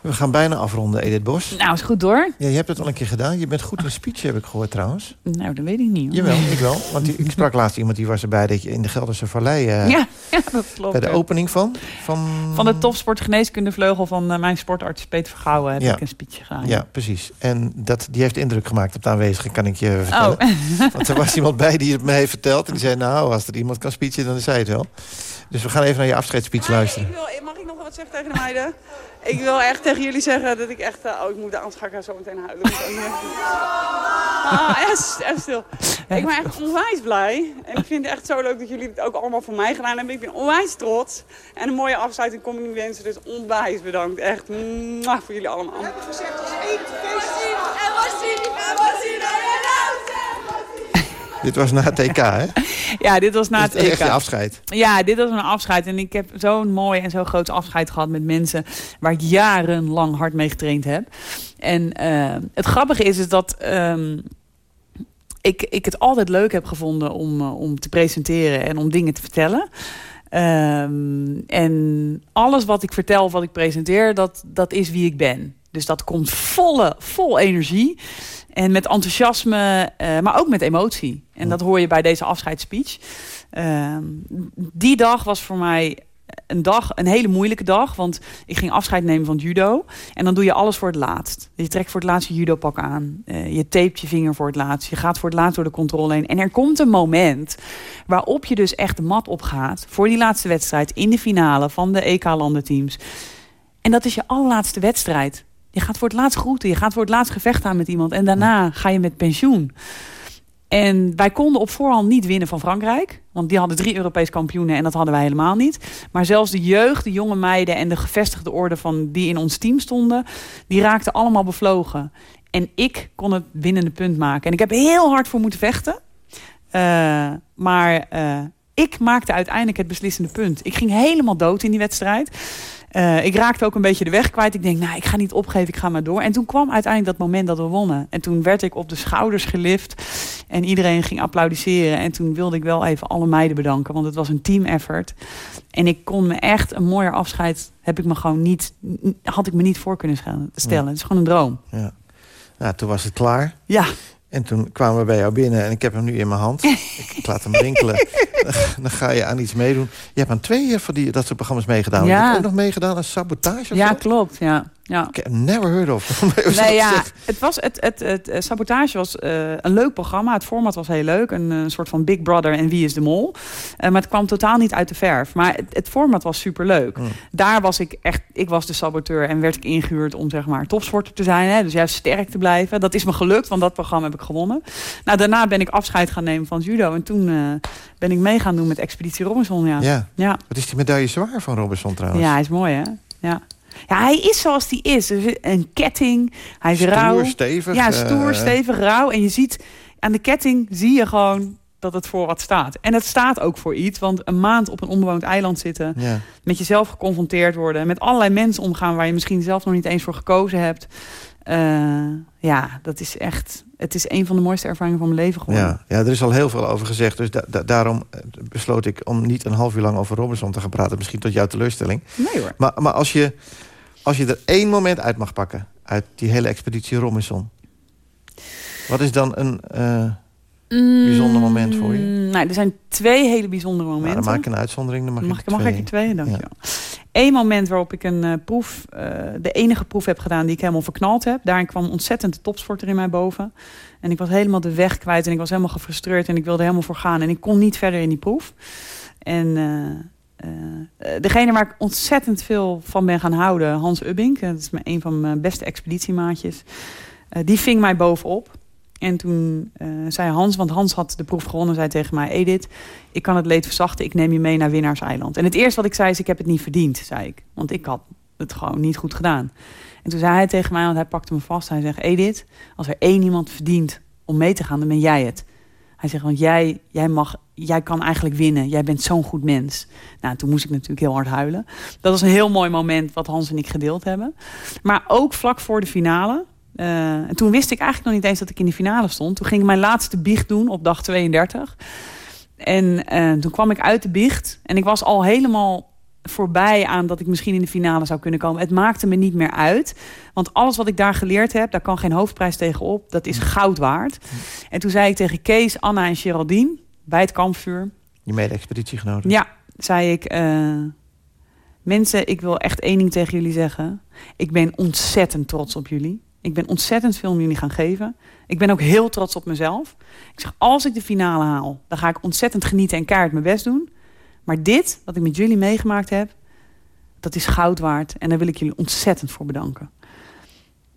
We gaan bijna afronden, Edith Bos. Nou, is goed door. Ja, je hebt het al een keer gedaan. Je bent goed in speech, heb ik gehoord trouwens. Nou, dat weet ik niet. Hoor. Jawel, ik wel. Want die, ik sprak laatst iemand die was erbij dat je in de Gelderse Vallei... Uh, ja, ja, dat klopt. Bij de opening van? Van, van de topsportgeneeskundevleugel van uh, mijn sportarts Peter Vergouwen heb ja. ik een speech gedaan. Ja, precies. En dat, die heeft indruk gemaakt op de aanwezigen, kan ik je vertellen. Oh. Want er was iemand bij die het me heeft verteld. En die zei, nou, als er iemand kan speechen, dan is hij het wel. Dus we gaan even naar je afscheidsspeech luisteren. Ik wil, mag ik nog wat zeggen tegen de meiden? Ik wil echt tegen jullie zeggen dat ik echt... Uh, oh, ik moet anders ga ik zo meteen huilen. ah, echt, echt stil. Ik ben echt onwijs blij. En ik vind het echt zo leuk dat jullie het ook allemaal voor mij gedaan hebben. Ik ben onwijs trots. En een mooie afsluiting kom ik nu wensen. Dus onwijs bedankt. Echt mwah, voor jullie allemaal. We hebben gezegd als één feestje. En was dit was na het EK, hè? Ja, dit was na het EK. Echt je afscheid. Ja, dit was een afscheid. En ik heb zo'n mooi en zo groot afscheid gehad met mensen... waar ik jarenlang hard mee getraind heb. En uh, het grappige is, is dat... Um, ik, ik het altijd leuk heb gevonden om, uh, om te presenteren en om dingen te vertellen. Um, en alles wat ik vertel, wat ik presenteer, dat, dat is wie ik ben. Dus dat komt volle, vol energie. En met enthousiasme, uh, maar ook met emotie. En dat hoor je bij deze afscheidsspeech. Uh, die dag was voor mij een dag, een hele moeilijke dag. Want ik ging afscheid nemen van judo. En dan doe je alles voor het laatst. Je trekt voor het laatst je judopak aan. Uh, je tapet je vinger voor het laatst. Je gaat voor het laatst door de controle heen. En er komt een moment waarop je dus echt de mat opgaat... voor die laatste wedstrijd in de finale van de EK-landenteams. En dat is je allerlaatste wedstrijd. Je gaat voor het laatst groeten. Je gaat voor het laatst gevecht aan met iemand. En daarna ga je met pensioen. En wij konden op voorhand niet winnen van Frankrijk. Want die hadden drie Europees kampioenen en dat hadden wij helemaal niet. Maar zelfs de jeugd, de jonge meiden en de gevestigde orde van die in ons team stonden... die raakten allemaal bevlogen. En ik kon het winnende punt maken. En ik heb heel hard voor moeten vechten. Uh, maar uh, ik maakte uiteindelijk het beslissende punt. Ik ging helemaal dood in die wedstrijd. Uh, ik raakte ook een beetje de weg kwijt. Ik denk, nou, ik ga niet opgeven, ik ga maar door. En toen kwam uiteindelijk dat moment dat we wonnen. En toen werd ik op de schouders gelift. En iedereen ging applaudisseren. En toen wilde ik wel even alle meiden bedanken. Want het was een team effort. En ik kon me echt een mooier afscheid... heb ik me gewoon niet... had ik me niet voor kunnen stellen. Het is gewoon een droom. Ja. Nou, toen was het klaar. Ja. En toen kwamen we bij jou binnen en ik heb hem nu in mijn hand. ik, laat hem rinkelen. dan ga je aan iets meedoen. Je hebt aan twee van die, dat soort programma's meegedaan. Ja. Heb je ook nog meegedaan aan sabotage? ja, klopt. Ja. Ja. Never heard of. nee, ja, het, was, het, het, het, het sabotage was uh, een leuk programma. Het format was heel leuk. Een, een soort van Big Brother en Wie is de Mol. Uh, maar het kwam totaal niet uit de verf. Maar het, het format was super leuk. Mm. Daar was ik echt, ik was de saboteur en werd ik ingehuurd om zeg maar topsporter te zijn. Hè? Dus juist sterk te blijven. Dat is me gelukt, want dat programma heb ik gewonnen. Nou, daarna ben ik afscheid gaan nemen van judo. En toen uh, ben ik mee gaan doen met Expeditie Robinson. Ja. ja. ja. Wat is die medaille zwaar van Robinson trouwens? Ja, hij is mooi hè. Ja. Ja, hij is zoals hij is. Een ketting, hij is stoer, rauw. stevig. Ja, stoer, uh, stevig, rauw. En je ziet aan de ketting zie je gewoon dat het voor wat staat. En het staat ook voor iets. Want een maand op een onbewoond eiland zitten... Ja. met jezelf geconfronteerd worden... met allerlei mensen omgaan... waar je misschien zelf nog niet eens voor gekozen hebt... Uh, ja, dat is echt... Het is een van de mooiste ervaringen van mijn leven geworden. Ja, ja er is al heel veel over gezegd. Dus da da daarom besloot ik om niet een half uur lang over Robinson te gaan praten. Misschien tot jouw teleurstelling. Nee hoor. Maar, maar als, je, als je er één moment uit mag pakken... uit die hele expeditie Robinson... wat is dan een uh, bijzonder moment voor je? Mm, nou, er zijn twee hele bijzondere momenten. Nou, dan maak ik een uitzondering. Dan mag, mag, ik, mag twee. ik er twee? Dank je Eén moment waarop ik een uh, proef, uh, de enige proef heb gedaan die ik helemaal verknald heb. Daarin kwam ontzettend de topsporter in mij boven. En ik was helemaal de weg kwijt en ik was helemaal gefrustreerd en ik wilde helemaal voor gaan. En ik kon niet verder in die proef. En uh, degene waar ik ontzettend veel van ben gaan houden, Hans Ubbink. Dat is een van mijn beste expeditiemaatjes. die ving mij bovenop. En toen uh, zei Hans, want Hans had de proef gewonnen, zei tegen mij... Edith, ik kan het leed verzachten, ik neem je mee naar Winnaarseiland. En het eerste wat ik zei is, ik heb het niet verdiend, zei ik. Want ik had het gewoon niet goed gedaan. En toen zei hij tegen mij, want hij pakte me vast... hij zegt, Edith, als er één iemand verdient om mee te gaan, dan ben jij het. Hij zegt, want jij, jij, mag, jij kan eigenlijk winnen. Jij bent zo'n goed mens. Nou, toen moest ik natuurlijk heel hard huilen. Dat was een heel mooi moment wat Hans en ik gedeeld hebben. Maar ook vlak voor de finale... Uh, en toen wist ik eigenlijk nog niet eens dat ik in de finale stond. Toen ging ik mijn laatste biecht doen op dag 32. En uh, toen kwam ik uit de biecht. En ik was al helemaal voorbij aan dat ik misschien in de finale zou kunnen komen. Het maakte me niet meer uit. Want alles wat ik daar geleerd heb, daar kan geen hoofdprijs tegenop. Dat is goud waard. En toen zei ik tegen Kees, Anna en Geraldine bij het kampvuur. Je mede-expeditiegenoten? Ja, zei ik... Uh, mensen, ik wil echt één ding tegen jullie zeggen. Ik ben ontzettend trots op jullie. Ik ben ontzettend veel om jullie gaan geven. Ik ben ook heel trots op mezelf. Ik zeg, als ik de finale haal, dan ga ik ontzettend genieten en kaart mijn best doen. Maar dit, wat ik met jullie meegemaakt heb, dat is goud waard. En daar wil ik jullie ontzettend voor bedanken.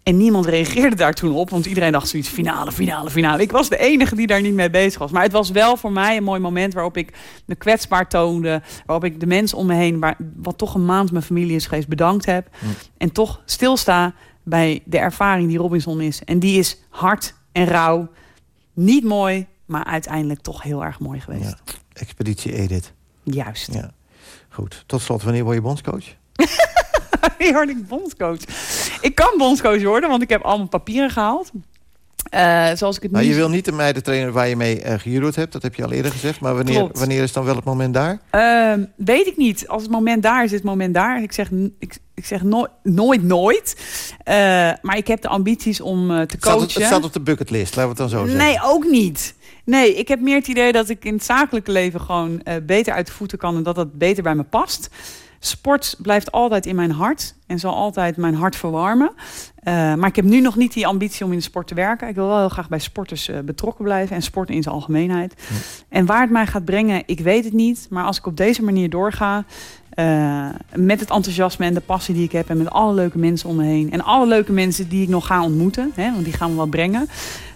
En niemand reageerde daar toen op, want iedereen dacht zoiets, finale, finale, finale. Ik was de enige die daar niet mee bezig was. Maar het was wel voor mij een mooi moment waarop ik me kwetsbaar toonde. Waarop ik de mensen om me heen, waar, wat toch een maand mijn familie is geweest, bedankt heb. Mm. En toch stilsta bij de ervaring die Robinson is. En die is hard en rauw. Niet mooi, maar uiteindelijk toch heel erg mooi geweest. Ja. Expeditie Edith. Juist. Ja. Goed. Tot slot, wanneer word je bondscoach? Wanneer word ik bondscoach? Ik kan bondscoach worden, want ik heb allemaal papieren gehaald. Uh, zoals ik het nou, nu... je wil niet de meidentrainer waar je mee uh, hebt. Dat heb je al eerder gezegd. Maar wanneer, wanneer is dan wel het moment daar? Uh, weet ik niet. Als het moment daar is, is het moment daar. Ik zeg, ik, ik zeg no nooit, nooit. Uh, maar ik heb de ambities om te coachen. Het staat, het staat op de bucketlist, laten we het dan zo zeggen. Nee, ook niet. Nee, ik heb meer het idee dat ik in het zakelijke leven gewoon beter uit de voeten kan... en dat dat beter bij me past. Sport blijft altijd in mijn hart en zal altijd mijn hart verwarmen. Uh, maar ik heb nu nog niet die ambitie om in de sport te werken. Ik wil wel heel graag bij sporters uh, betrokken blijven en sport in zijn algemeenheid. Ja. En waar het mij gaat brengen, ik weet het niet. Maar als ik op deze manier doorga, uh, met het enthousiasme en de passie die ik heb... en met alle leuke mensen om me heen... en alle leuke mensen die ik nog ga ontmoeten... Hè, want die gaan me wat brengen,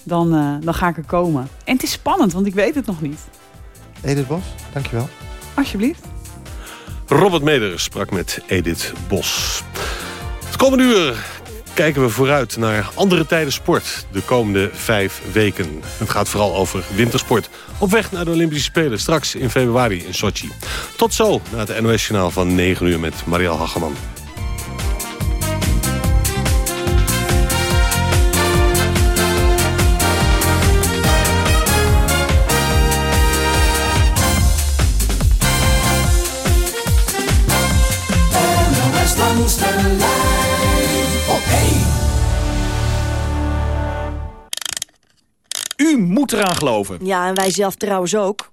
dan, dan ga ik er komen. En het is spannend, want ik weet het nog niet. Edith Bos, dankjewel. Alsjeblieft. Robert Meder sprak met Edith Bos. Het komende uur kijken we vooruit naar andere tijden sport de komende vijf weken. Het gaat vooral over wintersport. Op weg naar de Olympische Spelen straks in februari in Sochi. Tot zo naar het NOS-journaal van 9 uur met Marielle Hageman. Moet eraan geloven. Ja, en wij zelf trouwens ook.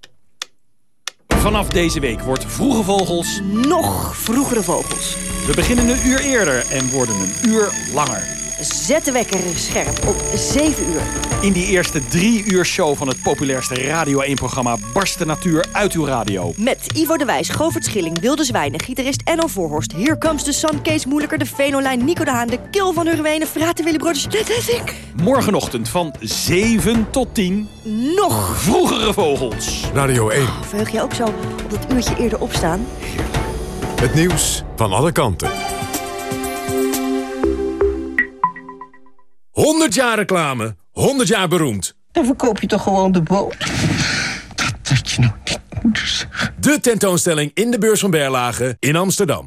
Vanaf deze week wordt Vroege Vogels... Nog vroegere vogels. We beginnen een uur eerder en worden een uur langer. Zet de wekker scherp op 7 uur. In die eerste drie uur show van het populairste Radio 1-programma... barst de natuur uit uw radio. Met Ivo de Wijs, Govert Schilling, Wilde Zwijnen, gitarist Enno Voorhorst... Here Comes the Sun, Kees Moeilijker, de Venolijn, Nico de Haan... de Kil van Urwijnen, Fraten Willy Brothers, Net ik. Morgenochtend van 7 tot 10... Nog vroegere vogels. Radio 1. Oh, verheug je ook zo op dat uurtje eerder opstaan? Het nieuws van alle kanten. 100 jaar reclame, 100 jaar beroemd. Dan verkoop je toch gewoon de boot? Dat had je nog niet moeten zeggen. De tentoonstelling in de beurs van Berlage in Amsterdam.